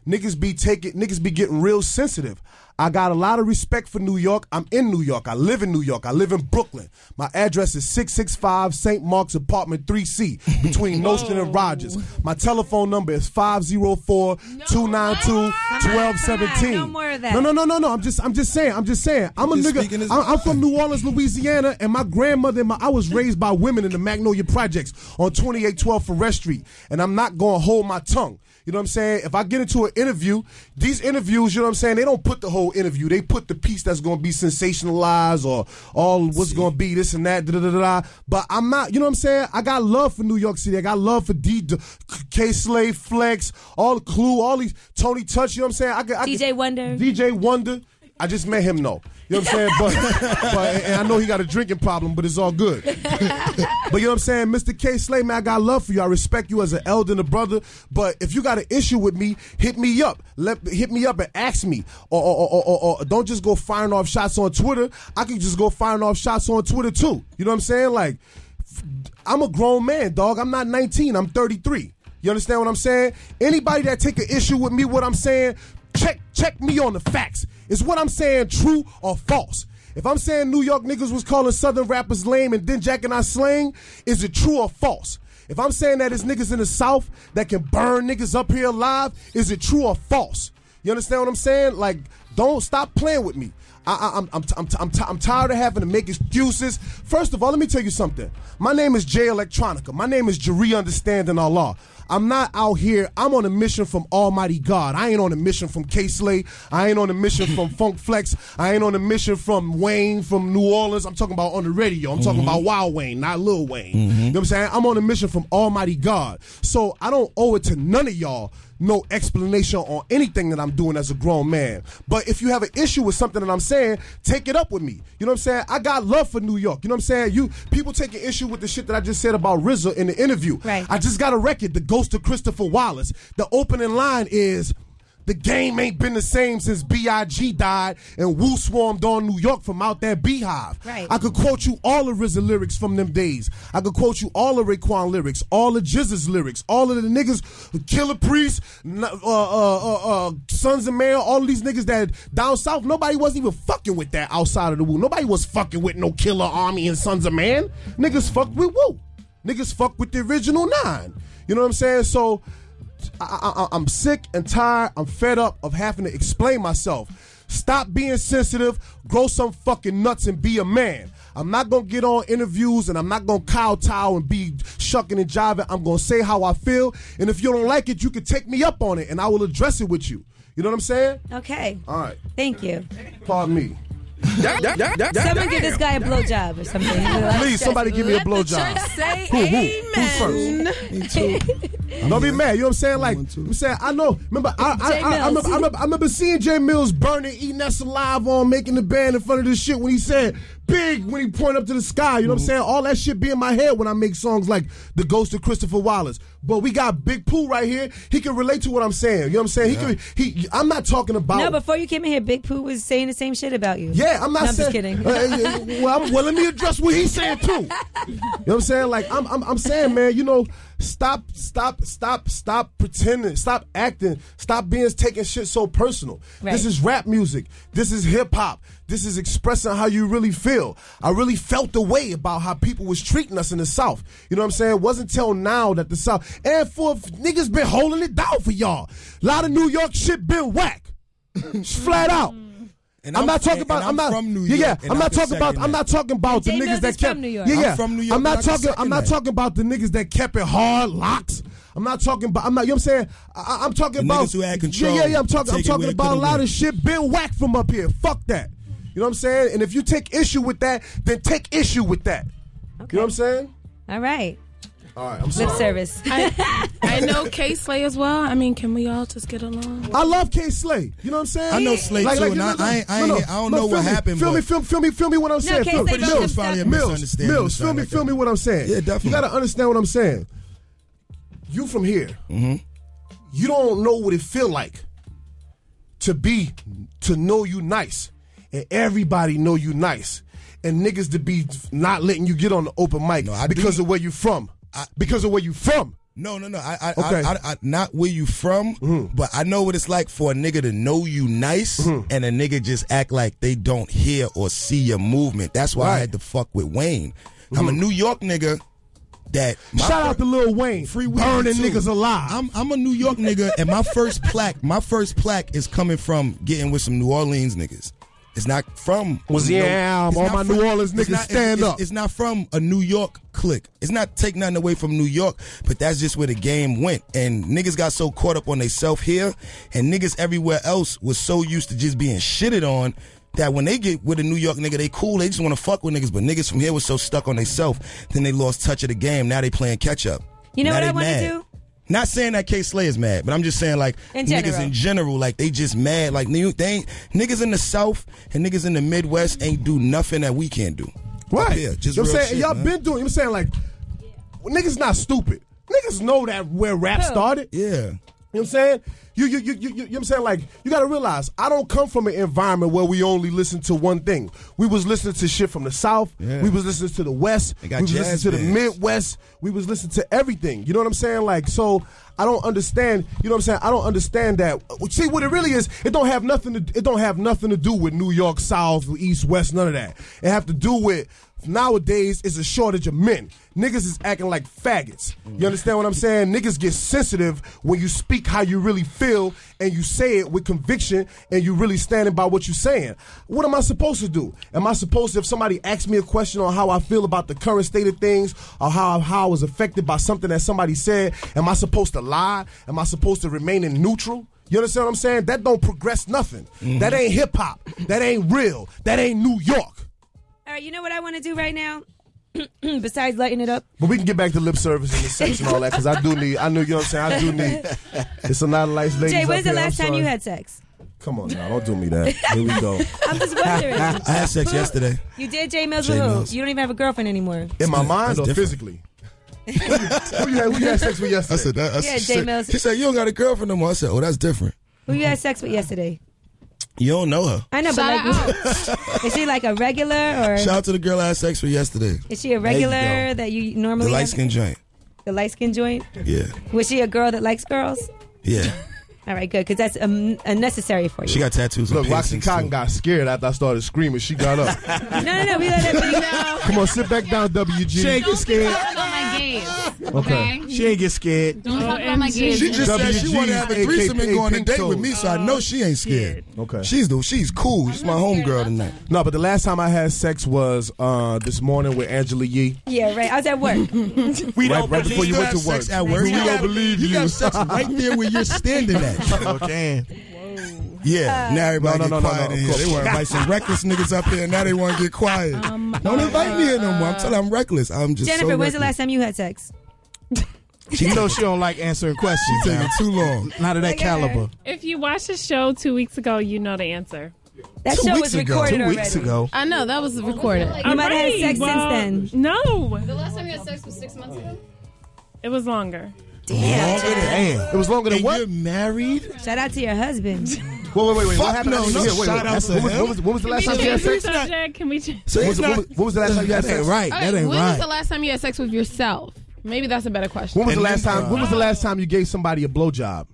Niggas be taking niggas be getting real sensitive. I got a lot of respect for New York. I'm in New York. I live in New York. I live in Brooklyn. My address is 665 St. Mark's Apartment 3C between Nostrand and Rogers. My telephone number is 504-292-1217. No more of that. No, no, no, no, no. I'm just I'm just saying. I'm just saying. I'm a nigga. I'm, I'm from New Orleans, Louisiana, and my grandmother and my I was raised by women in the Magnolia Projects on 2812 Forest Street. And I'm not gonna hold my tongue. You know what I'm saying? If I get into an interview, these interviews, you know what I'm saying, they don't put the whole interview. They put the piece that's gonna be sensationalized or all what's gonna be this and that, da da da da. But I'm not, you know what I'm saying? I got love for New York City. I got love for D Kay Slay Flex, all the clue, all these Tony Touch, you know what I'm saying? I, got- I, DJ Wonder. DJ Wonder. I just met him though. You know what I'm saying? But, but and I know he got a drinking problem, but it's all good. but you know what I'm saying? Mr. Kay Slay, man, I got love for you. I respect you as an elder and a brother. But if you got an issue with me, hit me up. Let hit me up and ask me. Or, or, or, or, or don't just go firing off shots on Twitter. I can just go firing off shots on Twitter too. You know what I'm saying? Like, I'm a grown man, dog. I'm not 19. I'm 33. You understand what I'm saying? Anybody that take an issue with me, what I'm saying, check check me on the facts. Is what I'm saying true or false? If I'm saying New York niggas was calling Southern rappers lame and then Jack and I slang, is it true or false? If I'm saying that it's niggas in the South that can burn niggas up here alive, is it true or false? You understand what I'm saying? Like, don't stop playing with me. I, I, I'm, I'm, I'm, I'm, tired of having to make excuses. First of all, let me tell you something. My name is Jay Electronica. My name is Jari Understanding Allah. I'm not out here. I'm on a mission from Almighty God. I ain't on a mission from Kay Slay. I ain't on a mission from Funk Flex. I ain't on a mission from Wayne from New Orleans. I'm talking about on the radio. I'm talking mm-hmm. about Wild Wayne, not Lil Wayne. Mm-hmm. You know what I'm saying? I'm on a mission from Almighty God. So I don't owe it to none of y'all no explanation on anything that I'm doing as a grown man. But if you have an issue with something that I'm saying, take it up with me. You know what I'm saying? I got love for New York. You know what I'm saying? You people take an issue with the shit that I just said about RZA in the interview. Right. I just got a record, The Ghost of Christopher Wallace. The opening line is the game ain't been the same since B.I.G. died and Wu swarmed on New York from out that beehive. Right. I could quote you all of RZA lyrics from them days. I could quote you all of Raekwon lyrics, all of GZA's lyrics, all of the niggas, Killah Priest, uh, uh, uh, uh, Sunz of Man, all of these niggas that down south, nobody wasn't even fucking with that outside of the Wu. Nobody was fucking with no Killarmy and Sunz of Man. Niggas fucked with Wu. Niggas fucked with the original nine. You know what I'm saying? So I, I, I'm sick and tired. I'm fed up of having to explain myself. Stop being sensitive. Grow some fucking nuts and be a man. I'm not gonna get on interviews and I'm not gonna kowtow and be shucking and jiving. I'm gonna say how I feel, and if you don't like it, you can take me up on it, and I will address it with you. You know what I'm saying? Okay. All right. Thank you. Pardon me. Someone give this guy a blowjob or something. Please, somebody give me a blowjob. Say Who, who? amen. Who first? Don't be mad. You know what I'm saying? Like I'm saying, I know. Remember, I I, Jay I, I, remember, I, remember, I remember seeing Jae Millz burning, eating that saliva on, making the band in front of this shit when he said big when he point up to the sky. You know what I'm saying? All that shit be in my head when I make songs like The Ghost of Christopher Wallace. But we got Big Pooh right here. He can relate to what I'm saying. You know what I'm saying? He can. He. I'm not talking about. No, before you came in here, Big Pooh was saying the same shit about you. Yeah, I'm not No, I'm saying. just kidding. Uh, uh, well, I'm- well, let me address what he's saying too. You know what I'm saying? Like I'm, I'm, I'm saying, man. You know, stop, stop, stop, stop pretending. Stop acting. Stop being taking shit so personal. Right. This is rap music. This is hip hop. This is expressing how you really feel. I really felt the way about how people was treating us in the South. You know what I'm saying? It wasn't till now that the South and for niggas been holding it down for y'all. A lot of New York shit been whack. Flat out. Mm. And I'm, I'm- not talking and- about. and I'm, I'm not from New Yeah, yeah. York, and I'm not talking about. second I'm not talking about the niggas that kept. from New York. Yeah, I'm from New York, I'm not and talking. I'm not talking about the niggas that kept it hard locks. I'm not talking about. I'm not. You know what I'm saying? I, I'm talking The about who had control, Yeah, yeah, yeah. I'm talking. I'm talking about a lot of shit been whacked from up here. Fuck that. You know what I'm saying? And if you take issue with that, then take issue with that. You know what I'm saying? All right. All right. I'm Lip service. I, I know Kay Slay as well. I mean, can we all just get along? I love Kay Slay. You know what I'm saying? I know Slay too, and you I- I ain't- I no, ain't- no, I don't no, know what me, happened, Feel me, feel, feel me, feel me. What I'm saying. K Feel Slay me. done Millz, some probably a. Millz, Millz, feel me, like feel me. What I'm saying. Yeah, definitely. You got to understand what I'm saying. You from here. Mm-hmm. You don't know what it feel like to be, to know you nice, and everybody know you nice, and niggas to be not letting you get on the open mic No, because do- of where you from. I- because of where you from. No, no, no. I, I, Okay. I, I, I, not where you from, mm-hmm. but I know what it's like for a nigga to know you nice mm-hmm. and a nigga just act like they don't hear or see your movement. That's why I had to fuck with Wayne. I'm a mm-hmm. New York nigga that Shout fir- out to Lil Wayne, Free burning too. niggas alive. I'm I'm a New York nigga, and my first plaque, my first plaque is coming from getting with some New Orleans niggas. It's not from Was no- yeah, it's all not my New Orleans niggas not- stand it's, up. It's not from a New York clique. It's not take nothing away from New York, but that's just where the game went. And niggas got so caught up on they self here, and niggas everywhere else was so used to just being shitted on. That when they get with a New York nigga, they cool. They just want to fuck with niggas. But niggas from here was so stuck on they self, then they lost touch of the game. Now they playing catch up. You know Now what they I want to mad. do? Not saying that Kay Slay is mad, but I'm just saying like In niggas general. in general, like they just mad. Like they ain't niggas in the South and niggas in the Midwest ain't do nothing that we can't do. Right. Yeah, just you know what real I'm saying? shit, Y'all man. been doing, you know what I'm saying? Like, niggas not stupid. Niggas know that where rap Who? started. Yeah. You know what I'm saying? You, you, you, you, you, you know what I'm saying? Like, you gotta realize, I don't come from an environment where we only listen to one thing. We was listening to shit from the South. Yeah. We was listening to the West. We was listening to the. Midwest. We was listening to everything. You know what I'm saying? Like, so I don't understand. You know what I'm saying? I don't understand that. See, what it really is, it don't have nothing to. It don't have nothing to do with New York South, East, West, none of that. It have to do with nowadays is a shortage of men. Niggas is acting like faggots. You understand what I'm saying? Niggas get sensitive when you speak how you really feel and you say it with conviction and you really standing by what you're saying. What am I supposed to do? Am I supposed to, if somebody asks me a question on how I feel about the current state of things or how, how I was affected by something that somebody said, am I supposed to lie? Am I supposed to remain in neutral? You understand what I'm saying? That don't progress nothing. That mm-hmm. ain't hip hop. That ain't real. That ain't New York. All right, you know what I want to do right now? Besides lighting it up, But we can get back to lip service and the sex and all that because I do need. I know you know what I'm saying. I do need. It's a lot of nice ladies. Jay, when's the here, last I'm time you had sex? Come on now, don't do me that. Here we go. I'm just wondering. I had sex yesterday. You did Jae Millz Jay with who? Millz. You don't even have a girlfriend anymore. In my That's mind or different. physically? who, you had, who you had sex with yesterday? I said that. I Yeah, Jay said, Millz. He said you don't got a girlfriend no more. I said, oh, that's different. Who you had sex with yesterday? You don't know her. I know, Shout but like, is she like a regular or Shout out to the girl I had sex with yesterday. is she a There you regular that you normally? The normally light skin joint. the light skin joint? Yeah, Was she a girl that likes girls? yeah. All right, good, because that's um, unnecessary for you. She got tattoos. Look, and Roxy piercings, Cotton too. got scared after I started screaming. She got up. no, no, no, we let that thing go. Come on, sit back down, WG. She ain't get scared. Talk about. Okay. She ain't get scared. Don't talk about my OMG. gaze. She just said she WG's wanted to have a threesome and go on a date with me, so I know she ain't scared. Okay. She's the she's cool. She's my homegirl tonight. No, but the last time I had sex was uh, this morning with Angela Yee. Yeah, right. I was at work. We Right- don't right before believe you You went have to work. sex at work. We You don't got- believe You you. got sex right there where you're standing at. Okay. Yeah, uh, now everybody No, no, get no, no, quiet no, in here. They want to invite some reckless niggas up here, and now they want to get quiet. Um, don't invite me in no more. I'm telling you, I'm reckless. I'm just Jennifer, so when's the last time you had sex? She knows she don't like answering questions. Taking too long. Not of that Look at her. caliber. If you watched the show two weeks ago, you know the answer. That Two show weeks was ago. recorded Two already. weeks ago. I know that was recorded. You might have had sex well, since then. No, The last time you had sex was six months ago? it was longer. Damn. Longer Damn. It was longer than And what? you're married? Shout out to your husband. Wait, wait, wait, wait. Fuck What happened? no, I didn't no, hear. Wait, shout wait. out What to was, what, him. was, what was the last time you had sex? the subject? Can we? Change? So What was, what, was, what was the last time you had sex? right. That ain't when was the last time you had sex with yourself? Maybe that's a better question. When was the last time? When was the uh-huh. last time you gave somebody a blowjob?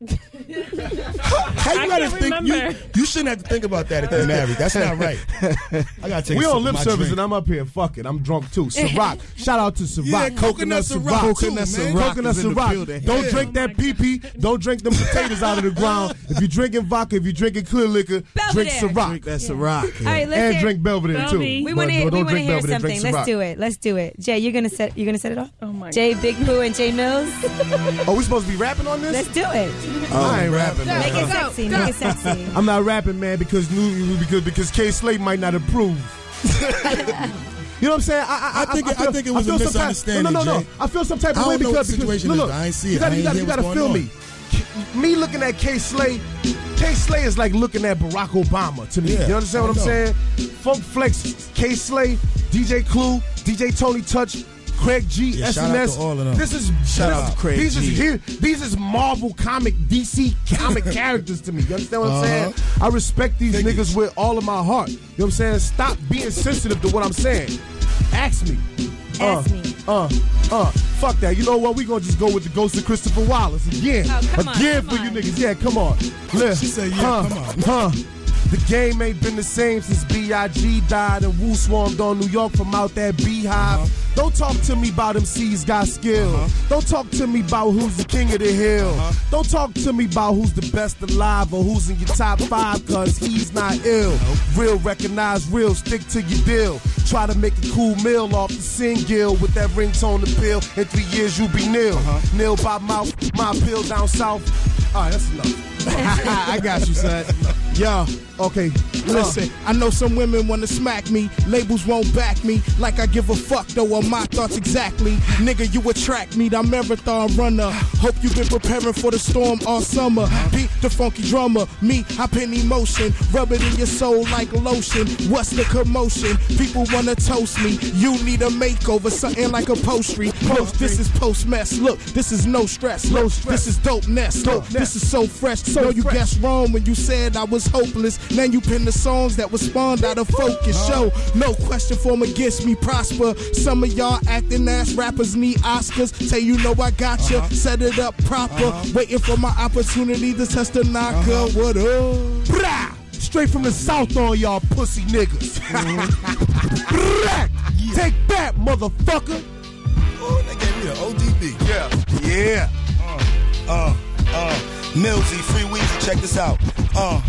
How you I gotta can't think? You, remember. you shouldn't have to think about that if you're married. That's not right. I gotta take. we a on lip service drink. and I'm up here. Fuck it, I'm drunk too. Ciroc, shout out to Ciroc. Yeah, coconut Ciroc Coconut man. Ciroc Coconut is in the Ciroc. Don't Yeah. drink that oh pee pee. Don't drink them potatoes out of the ground. If you're drinking vodka, if you're drinking clear liquor, drink Belvedere. Ciroc. Drink that Ciroc. All right, let's and hear- drink Belvedere too. We want to but we want to hear Belvedere, something. Let's do it. Let's do it. Jay, you're gonna set you're gonna set it off. Oh my Jay, Big Pooh, and Jae Millz. Oh, we supposed to be rapping on this? Let's do it. Oh. I ain't rapping. man. Make it sexy. Make it sexy. I'm not rapping, man, because new because because Kay Slay might not approve. You know what I'm saying? I, I, I think it- I feel- think it was feel a some type- misunderstanding, No, no, no, no. Jay. I feel some type of way don't know what because the because situation look, is, look. I ain't see it. You gotta, you gotta, you gotta feel going me. Me looking at Kay Slay, Kay Slay is like looking at Barack Obama to me. Yeah, you understand what I I'm know. saying? Funk Flex, Kay Slay, DJ Clue, DJ Tony Touch. Craig G, Yeah, SNS. shout out to all of them. This is Shout this out is- to Craig These G. is here. These is Marvel comic, DC comic characters to me. You understand what I'm saying? Uh-huh. I respect these Figures. niggas with all of my heart. You know what I'm saying? Stop being sensitive to what I'm saying. Ask me. Ask uh, me. Uh, uh, fuck that. You know what? We gonna just go with the ghost of Christopher Wallace again. Oh, come on, again come for you niggas. Yeah, come on. Look, She said, yeah, huh, come on. Huh. The game ain't been the same since B.I.G. died and Wu swarmed on New York from out that beehive. Uh-huh. Don't talk to me about them C's got skill. Don't talk to me about who's the king of the hill. Uh-huh. Don't talk to me about who's the best alive or who's in your top five, cause he's not ill. Real recognize real, stick to your deal. Try to make a cool meal off the single with that ringtone appeal. In three years you'll be nil. Uh-huh. Nil by mouth, my pill down south. All right, that's enough. I got you, son. Yo, Okay, listen, I know some women wanna smack me. Labels won't back me. Like I give a fuck though on my thoughts exactly. Nigga, you attract me, the marathon runner. Hope you've been preparing for the storm all summer. Beat the funky drummer, me, hop in emotion. Rub it in your soul like lotion. What's the commotion? People wanna toast me. You need a makeover, something like a. Look, this is post mess. Look, this is no stress. No stress. This is dope nest. Dope this is so fresh. So know you guessed wrong when you said I was hopeless. Now you pin the songs that was spawned out of focus. Show no question form against me prosper. Some of y'all acting ass rappers need Oscars. Say you know I got ya. Uh-huh. Set it up proper. Uh-huh. Waiting for my opportunity to test the knocker. Uh-huh. What up? Brah! Straight from the south on y'all pussy niggas. Mm-hmm. Brah! Take that, motherfucker. Oh, they gave me the ODB. Yeah. Yeah. Uh, uh, uh. Millsy, Free Weezy, check this out. Uh,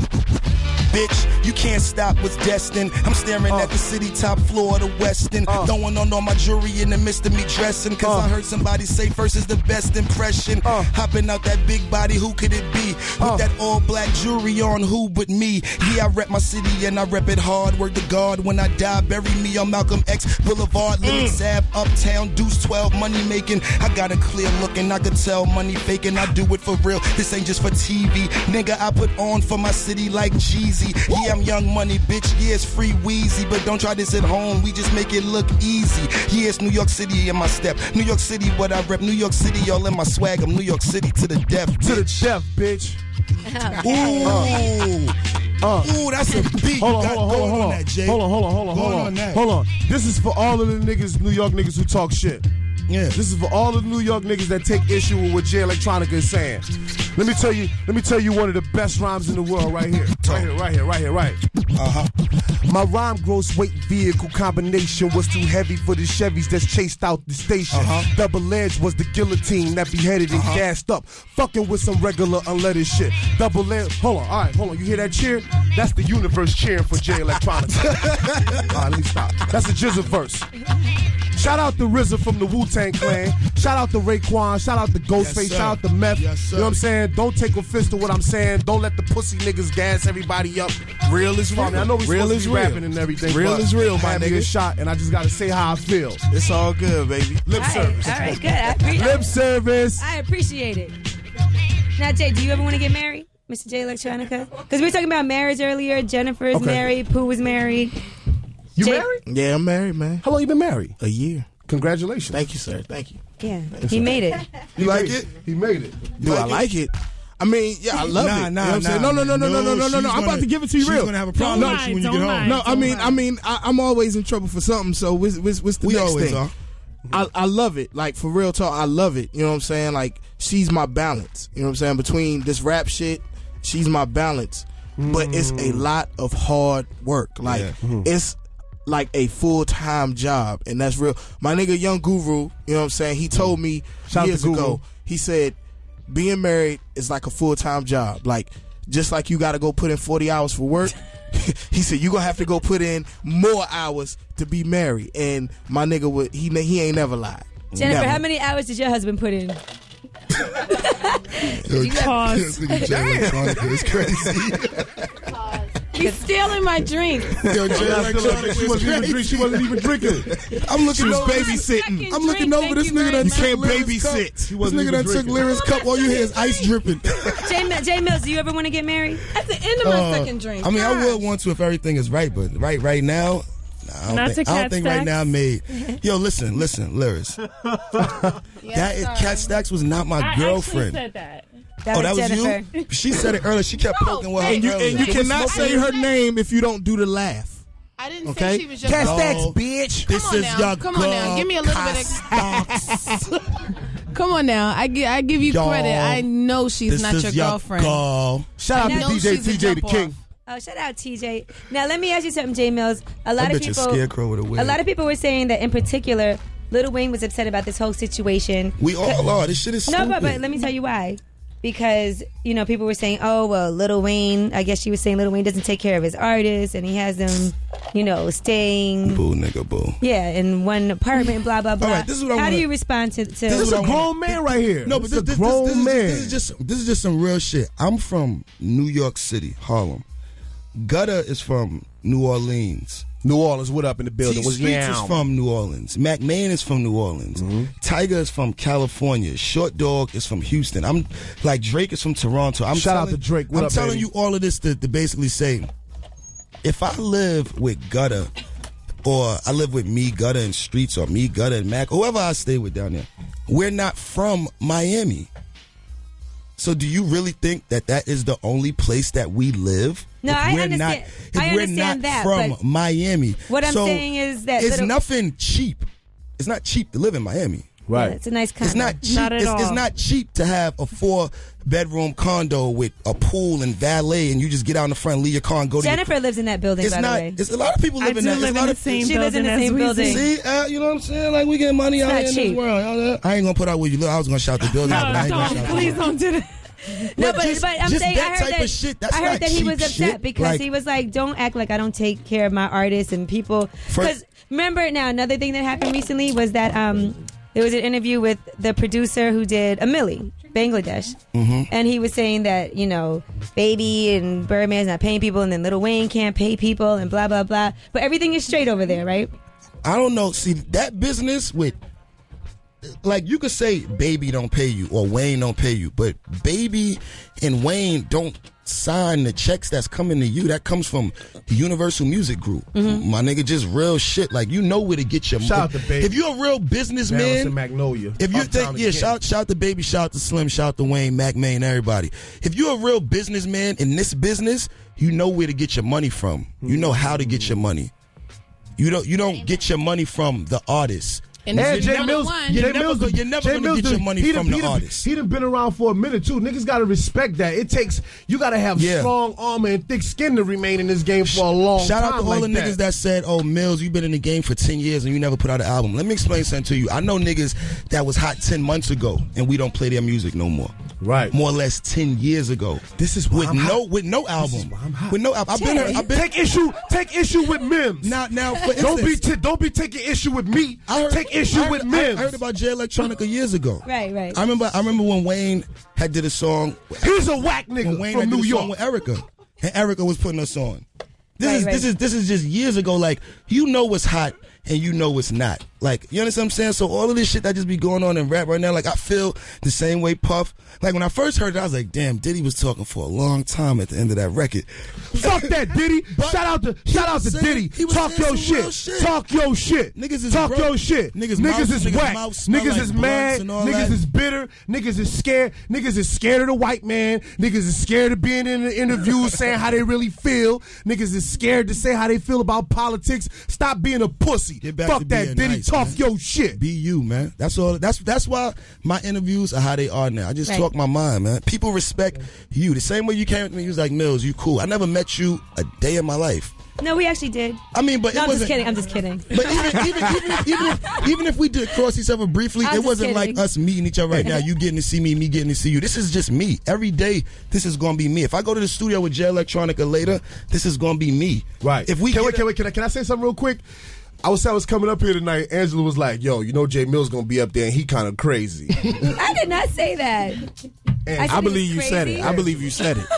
bitch, you can't stop what's destined. I'm staring Uh. at the city top floor of the Westin. Uh. Throwing on all my jewelry in the midst of me dressing. Cause Uh. I heard somebody say first is the best impression. Uh. Hopping out that big body, who could it be? With Uh. that all black jewelry on, who but me? Yeah, I rep my city and I rep it hard. Word to God, when I die, bury me on Malcolm X Boulevard, Lenox Ave, Uptown, Deuce 12, money making. I got a clear look and I could tell money faking. I do it for real. This ain't just for TV. Nigga, I put on for my city like Jeezy. Yeah, I'm young money, bitch. Yeah, it's free Weezy. But don't try this at home. We just make it look easy. Yeah, it's New York City in my step. New York City, what I rep. New York City, y'all in my swag. I'm New York City to the death. To the bitch. death, bitch. Ooh. Uh. Ooh, that's a beat. Hold on, hold on, hold on, hold on. Jay. Hold on, hold on, hold on, hold on on. Hold on. This is for all of the niggas, New York niggas who talk shit. Yeah. This is for all the New York niggas that take issue with what Jay Electronica is saying. Let me tell you, let me tell you one of the best rhymes in the world right here. Right here, right here, right here, right. Uh-huh. My rhyme gross weight vehicle combination was too heavy for the Chevys that's chased out the station. Uh-huh. Double edge was the guillotine that beheaded and gassed up. Fucking with some regular unleaded shit. Double edge. Hold on, all right, hold on. You hear that cheer? That's the universe cheering for Jay Electronica. all right, let me stop. That's the GZA verse. Shout out to RZA from the Wu Tang Clan. Shout out to Raekwon. Shout out to Ghostface. sir. shout out to Meth. Yes, you know what I'm saying? Don't take offense to what I'm saying. Don't let the pussy niggas gas everybody up. Real is real. I, mean, I know we real supposed is to be real. rapping and everything. Real but is real, my had me a shot, and I just got to say how I feel. It's all good, baby. Lip All right, service. all right, good. I, appre- Lip service. I appreciate it. Now, Jay, do you ever want to get married, Mr. Jay Electronica? Because we were talking about marriage earlier. Jennifer's Okay. married. Pooh was married. You Jay- married? Yeah, I'm married, man. How long you been married? A year. Congratulations. Thank you, sir. Thank you. Yeah, he made it. You like it? He made it. Do I like it? like it? I mean, yeah, I love Nah, it. nah, you know what I'm nah, No, no, no, no, no, no, no, no, she's no. I'm gonna- about to give it to you she's real. gonna have a Don't problem lie, with you when you don't get lie. home. No, I mean, lie. I mean, I, I'm always in trouble for something. So what's, what's, what's the We next always thing? are. I, I love it. Like for real talk, I love it. You know what I'm saying? Like she's my balance. You know what I'm saying? Between this rap shit, she's my balance. But it's a mm. lot of hard work. Like mm. it's like a full time job, and that's real. My nigga Young Guru, you know what I'm saying? He told mm. me Shout out to years ago. He said being married is like a full time job. Like just like you got to go put in 40 hours for work. he said you gonna have to go put in more hours to be married. And my nigga would he he ain't never lied. Jennifer, Never. how many hours did your husband put in? Yo, Pause. this nigga Jay Electronica is crazy. He's stealing my drink. Yo, Jay Electronica She wasn't even drink. She wasn't even drinking. I'm looking She was over. babysitting. I'm looking over this nigga that You took can't Lyra's cup. babysit. This wasn't nigga that took drinking. Lyra's cup. All you hear is ice dripping. J, Mi- Jae Millz, do you ever want to get married? At the end of my Uh, second drink. I mean, I would want to if everything is right, but right right now, I don't Not think, to I don't think right now I'm made. Yo, listen, listen, Lyris. that is, sorry. Katt Stacks was not my I girlfriend. actually said that. That oh, that was Jennifer. you. She said it earlier. She kept poking with her. And you and you cannot say her name if you don't do the laugh. I didn't Okay? say she was your Katt girl. Stacks, No. bitch. This on is now. your Come on now. Give me a little bit of- Come on now. I give, I give you Y'all, credit. I know she's This not is your your girlfriend. girl. Shout out I to DJ TJ the King. off. Oh, shout out TJ. Now let me ask you something, Jae Millz. A lot I of people, scarecrow with a wig. a lot of people were saying that in particular, Little Wayne was upset about this whole situation. We all are. This shit is No, stupid. but, but let me tell you why. Because you know people were saying, "Oh well, Little Wayne." I guess she was saying Little Wayne doesn't take care of his artists, and he has them, you know, staying, Boo, nigga, boo. yeah, in one apartment. Blah blah blah. All right, this is what I How wanna- do you respond to? to This This is what a I grown man right here. No, but This this, this, grown this, this, man. this is just this is just some real shit. I'm from New York City, Harlem. Gudda is from New Orleans. New Orleans, what up in the building? Was Streets is from New Orleans. Mack Maine is from New Orleans. Tyga is from California. Short Dawg is from Houston. I'm like Drake is from Toronto. I'm Shout out telling, to Drake. What I'm up, telling baby? you all of this to, to basically say, if I live with Gudda, or I live with me Gudda and Streets, or me Gudda and Mac, whoever I stay with down there, we're not from Miami. So do you really think that that is the only place that we live? No, If I we're understand- Not, if I we're understand that, from but Miami. what I'm So saying is that it's little- nothing cheap. It's not cheap to live in Miami. Right. It's a nice condo. It's not cheap. Not at it's, it's not cheap to have a four bedroom condo with a pool and valet, and you just get out in the front, leave your car, and go to. Jennifer lives in that building. It's by not. the way, It's a lot of people I live in do that. live It's a in lot the of- same She lives in the same building. see. See, uh, you know what I'm saying? Like we get money out not here in cheap. this world. I ain't gonna put out where you live. I was gonna shout the building out, but I No, ain't gonna don't. shout. Please don't do that. No, But just- but I'm saying I heard that of shit, that's I heard that he was upset shit. because Like- he was like, "Don't act like I don't take care of my artists and people." Because remember now, another thing that happened recently was that um, there was an interview with the producer who did a Milli, Bangladesh, Mm-hmm. and he was saying that you know, Baby and Birdman's not paying people, and then Little Wayne can't pay people, and blah blah blah. But everything is straight over there, right? I don't know. See that business with like you could say baby don't pay you or Wayne don't pay you, but baby and Wayne don't sign the checks that's coming to you. That comes from the Universal Music Group. Mm-hmm. My nigga, just real shit. Like you know where to get your Shout out money. to Baby. If you're a real businessman, Magnolia. if you think, yeah, shout shout to Baby, shout to Slim, shout to Wayne, Mack Maine, everybody. If you're a real businessman in this business, you know where to get your money from. You know how to get your money. You don't you don't get your money from the artist. And And Jae Millz, Jay never Millz, you're never gonna Millz get your money from the he artist. He done been around for a minute too. Niggas got to respect that. It takes you got to have Yeah. strong armor and thick skin to remain in this game for a long Shout time. out to all like the niggas that said, "Oh, Millz, you've been in the game for ten years and you never put out an album." Let me explain something to you. I know niggas that was hot ten months ago and we don't play their music no more. Right. More or less ten years ago. This is why with I'm no hot. with no album. why I'm hot. With no album. I've been. I've been Take issue. Take issue with Mims. now now for don't be t- don't be taking issue with me. I heard, Take issue I heard, with I- Mims. I heard about Jay Electronica years ago. Right, right. I remember. I remember when Wayne had did a song. He's a whack nigga when Wayne from had New did a song York. with Erykah, and Erykah was putting us on. This Right, is right. this is this is just years ago. Like you know what's hot and you know it's not. Like you understand what I'm saying? So all of this shit that just be going on in rap right now. Like I feel the same way Puff. Like when I first heard it, I was like, damn, Diddy was talking for a long time at the end of that record. Fuck that, Diddy. Shout out to shout out to saying- Diddy. Talk your shit. shit. Talk your shit. Niggas is Talk broke. your shit. Niggas niggas mouth- is niggas whack. Niggas like is mad. Niggas that. is bitter. Niggas is scared. Niggas is scared of the white man. Niggas is scared of being in the interviews saying how they really feel. Niggas is scared to say how they feel about politics. Stop being a pussy. Pussy. Get back Fuck to that being Diddy. nice, talk man. your shit. Be you, man. That's all. That's that's why my interviews are how they are now. I just Right. talk my mind, man. People respect you the same way you came to me. You was like Millz, you cool. I never met you a day in my life. No, we actually did. I mean, but no, it I'm just wasn't. kidding. I'm just kidding. But even even even if, even if, even if we did cross each other briefly, I'm it wasn't kidding. like us meeting each other right now. You getting to see me, me getting to see you. This is just me. Every day, this is gonna be me. If I go to the studio with Jay Electronica later, this is gonna be me. Right. If we can get wait, can wait, can I, can I say something real quick? I was I was coming up here tonight. Angela was like, "Yo, you know Jae Millz gonna be up there, and he kind of crazy." I did not say that. I, I believe you said it. I believe you said it.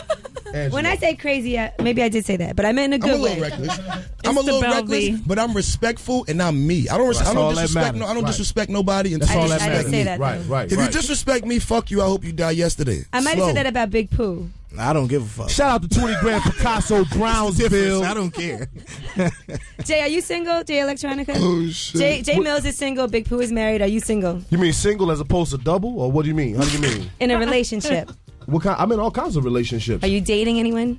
When I say crazy, I, maybe I did say that, but I meant in a I'm a little way. reckless. I'm a little reckless, but I'm respectful and I'm me. I don't. Res- That's I don't disrespect. No, I don't Right. disrespect nobody. That's all you that I say that. Right, right, If right. you disrespect me, fuck you. I hope you die yesterday. I might have said that about Big Pooh. I don't give a fuck. Shout out to Twenty Grand Picasso Brownsville. I don't care. Jay, are you single? Jay Electronica? Oh, shit. Jay, Jae Millz is single. Big Pooh is married. Are you single? You mean single as opposed to double, or what do you mean? How do you mean? In a relationship? What kind? I'm in all kinds of relationships. Are you dating anyone?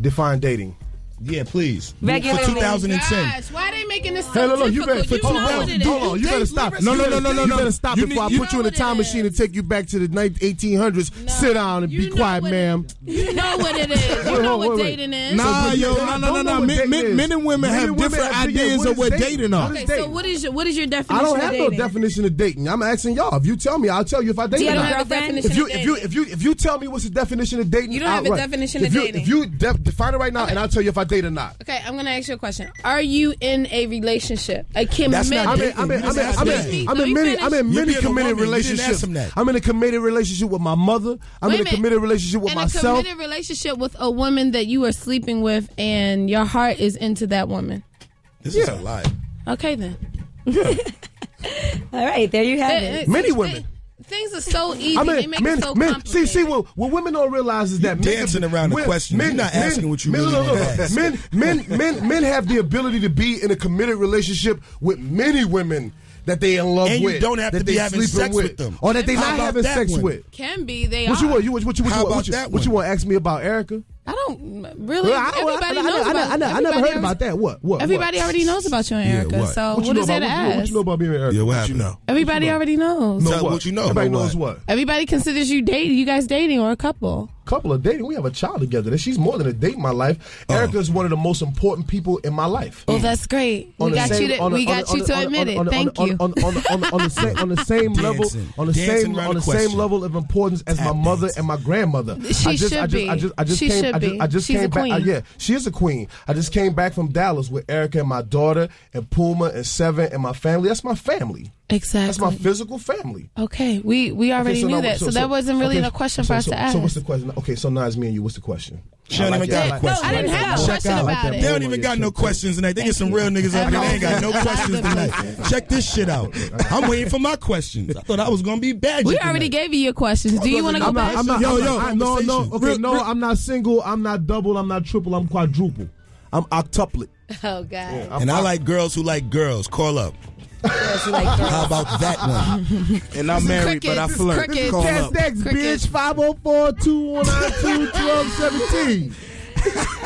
Define dating. Yeah, please. Regularly. For 2010. Gosh, why are they making this so Hey, look, look, you difficult? better, You hold know on, what it hold on, you better stop. No, You no, no, no, no, You better stop You before I need- you put you in a time what machine and take you back to the 1800s. Sit down and be You know quiet, ma'am. You know what it is. You Wait, know wait, what wait, wait. dating is. Nah, but yo, no, no, no, no. Men, men, men and women Men have and different have- ideas what of what dating? dating are. Okay, so what is your what is your I don't have no definition of dating. I'm asking y'all. If you tell me, I'll tell you if I date you or not. have a definition If you if you if you if you tell me what's the definition of dating, You don't have a I'll- right. definition of dating. If you define it right now, and I'll tell you if I date or not. Okay, I'm gonna ask you a question. Are you in a relationship? A committed? That's not I'm in, dating. I'm in, I'm in, I'm in. I'm in many. I'm in many a committed woman, you didn't relationships. ask him that. I'm in a committed relationship with my mother. I'm in a a committed relationship with in a myself. committed relationship with a woman that you are sleeping with, and your heart is into that woman. This is a lie. Okay, then. All right, there you have it. Many women. Thi- Things are so easy. I they mean, make men, it so men, see, complicated. see, what, what women don't realize is that You men, dancing around the men- question. You're not asking what you men, really no, no, to ask. Men, men, men, men have the ability to be in a committed relationship with many women that they in love And you with. don't have that to be having sleeping sex with them. or that they How not having sex one? with. can be. They What are. you want? You, what, what you, what you, want? about What you, that what you want to ask me about Erykah? I don't really. Well, I, I, everybody I, knows I, I, about. I, I, I never heard already- about that. What? What? Everybody what? already knows about you and Yeah, Erykah. what? So What you what know is there to what, you- what you know about me and Erykah? Yeah, what What you happened? know? Everybody already knows. No, Know what you know? Everybody Know knows what? what. Everybody considers you dating. You guys dating or a couple. couple of dating. We have a child together. And She's more than a date in my life. Oh. Erykah is one of the most important people in my life. Well, that's great. On We got same- you. To, we on got the- you on to the- admit on it. the- Thank on you. the- on the- on on the same on the same level on the same on the the same level of importance as my mother and my grandmother. She I just, should I just, be. I just, I just She came. I just. I just She's came back. uh, queen. yeah, she is a queen. I just came back from Dallas with Erykah and my daughter and Puma and Seven and my family. That's my family. Exactly. That's my physical family. Okay, we we already Okay, knew now- that, so, that wasn't really okay, the question so- for us so- to ask. So what's the question? Okay, so now it's me and you. What's the question? She don't I even got that. a I like. I didn't have a Check question out. about They it. don't even got no questions tonight. They get some real niggas up here. They ain't got no questions tonight. Check this shit out. I'm waiting for my questions. I thought I was gonna be bad. We already gave you your questions. Do you want to go I'm back? not, I'm not, Yo, I'm yo, not, no, no, okay, Real- no, real- I'm not single, I'm not double, I'm not triple, I'm quadruple. I'm octuplet. Oh God. And I like girls who like girls. Call up. How about that one? And I'm married, but I flirt. crickets. Call Cast up. next, bitch. 504 292 1217.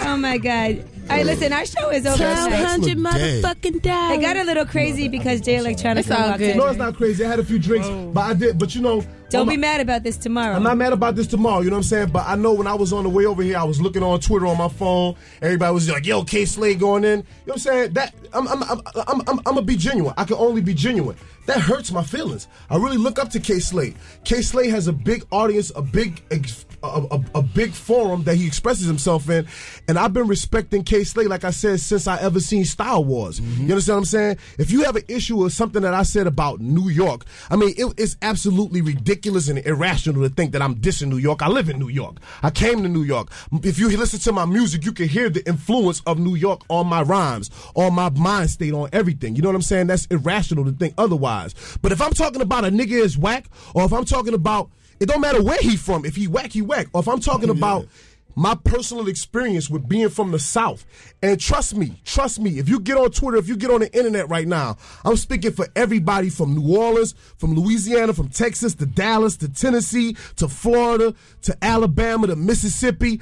Oh my God. All right, listen, our show is over. Twelve tonight. hundred motherfucking dollars. It got a little crazy because Jay Electronica It's all walked good. in. No, it's not crazy. I had a few drinks, but I did. But you know, Don't on be mad about this tomorrow. I'm not mad about this tomorrow, you know what I'm saying? But I know when I was on the way over here, I was looking on Twitter on my phone. Everybody was like, yo, Kay Slay going in. You know what I'm saying? That I'm I'm I'm I'm, I'm, I'm gonna be genuine. I can only be genuine. That hurts my feelings. I really look up to Kay Slay. Kay Slay has a big audience, a big ex- a, a, a big forum that he expresses himself in, and I've been respecting Kay Slay, like I said, since I ever seen Star Wars. Mm-hmm. You understand what I'm saying? If you have an issue with something that I said about New York, I mean, it, it's absolutely ridiculous and irrational to think that I'm dissing New York. I live in New York. I came to New York. If you listen to my music, you can hear the influence of New York on my rhymes, on my mind state, on everything. You know what I'm saying? That's irrational to think otherwise. But if I'm talking about a nigga is whack, or if I'm talking about it don't matter where he from. If he whack, he whack. Or if I'm talking about my personal experience with being from the South. And trust me, trust me, if you get on Twitter, if you get on the internet right now, I'm speaking for everybody from New Orleans, from Louisiana, from Texas to Dallas to Tennessee to Florida to Alabama to Mississippi.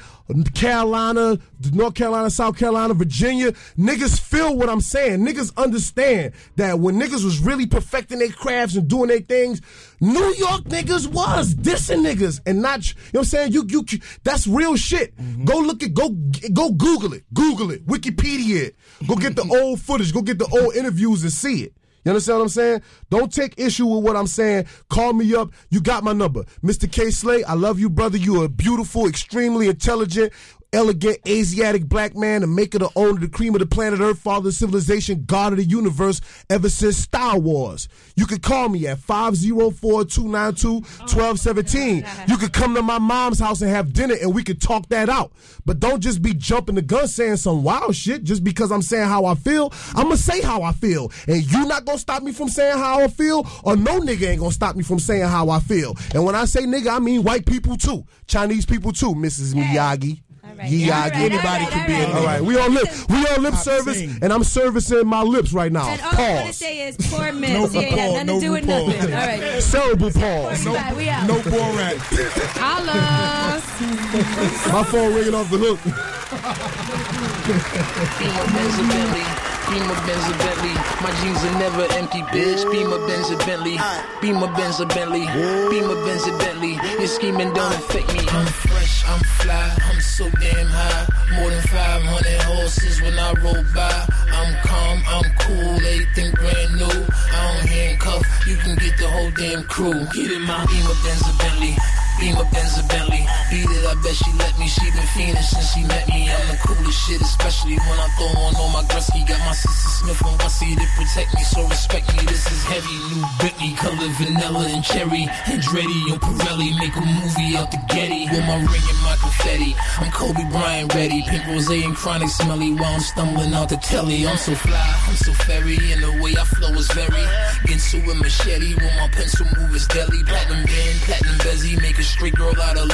Carolina, North Carolina, South Carolina, Virginia. Niggas feel what I'm saying. Niggas understand that when niggas was really perfecting their crafts and doing their things, New York niggas was dissing niggas and not, you know what I'm saying? You, you, that's real shit. Mm-hmm. Go look at, go, go Google it. Google it. Wikipedia it. Go get the old footage. Go get the old interviews and see it. You understand what I'm saying? Don't take issue with what I'm saying. Call me up. You got my number. Mr. Kay Slay, I love you, brother. You are beautiful, extremely intelligent, elegant Asiatic black man, the maker, the owner, the cream of the planet Earth, father of civilization, God of the universe, ever since Star Wars. You can call me at 504-292-1217. You can come to my mom's house and have dinner and we can talk that out. But don't just be jumping the gun saying some wild shit just because I'm saying how I feel. I'm gonna say how I feel. And you not gonna stop me from saying how I feel, or no nigga ain't gonna stop me from saying how I feel. And when I say nigga, I mean white people too. Chinese people too, Mrs. Miyagi. Miyagi. Anybody can be a All right, we on lip, we on lip service, and I'm servicing my lips right now. And all I'm gonna Pause. say is poor Miss. yeah, yeah, nothing to do with nothing. All right. Cerebral pause. No, we out. No Borat. Holla. My phone ringing off the hook. Beamer Benz a Bentley. My jeans are never empty, bitch. Beamer Benz a Bentley, Beamer Benz a Bentley, Beamer Benz a Bentley. Your scheming don't affect me. I'm fresh, I'm fly, I'm so damn high. More than 500 horses when I roll by. I'm calm, I'm cool, everything brand new. I don't handcuff, you can get the whole damn crew. Get in my Beamer Benz a Bentley. Beamer Benz Bentley. Beat it, I bet she let me. She been fiending since she met me. I'm the coolest shit, especially when I throw on all my Gretzky. Got my sister Smith and Wessie to protect me, so respect me. This is heavy. New Bentley, color vanilla and cherry. Andretti and Pirelli make a movie out the Getty. With my ring and my confetti. I'm Kobe Bryant ready. Pink rose and chronic smelly while I'm stumbling out the telly. I'm so fly, I'm so fairy, and the way I flow is very. Get to a machete when my pencil move is deadly. Platinum band, platinum bezzy, make a straight girl out of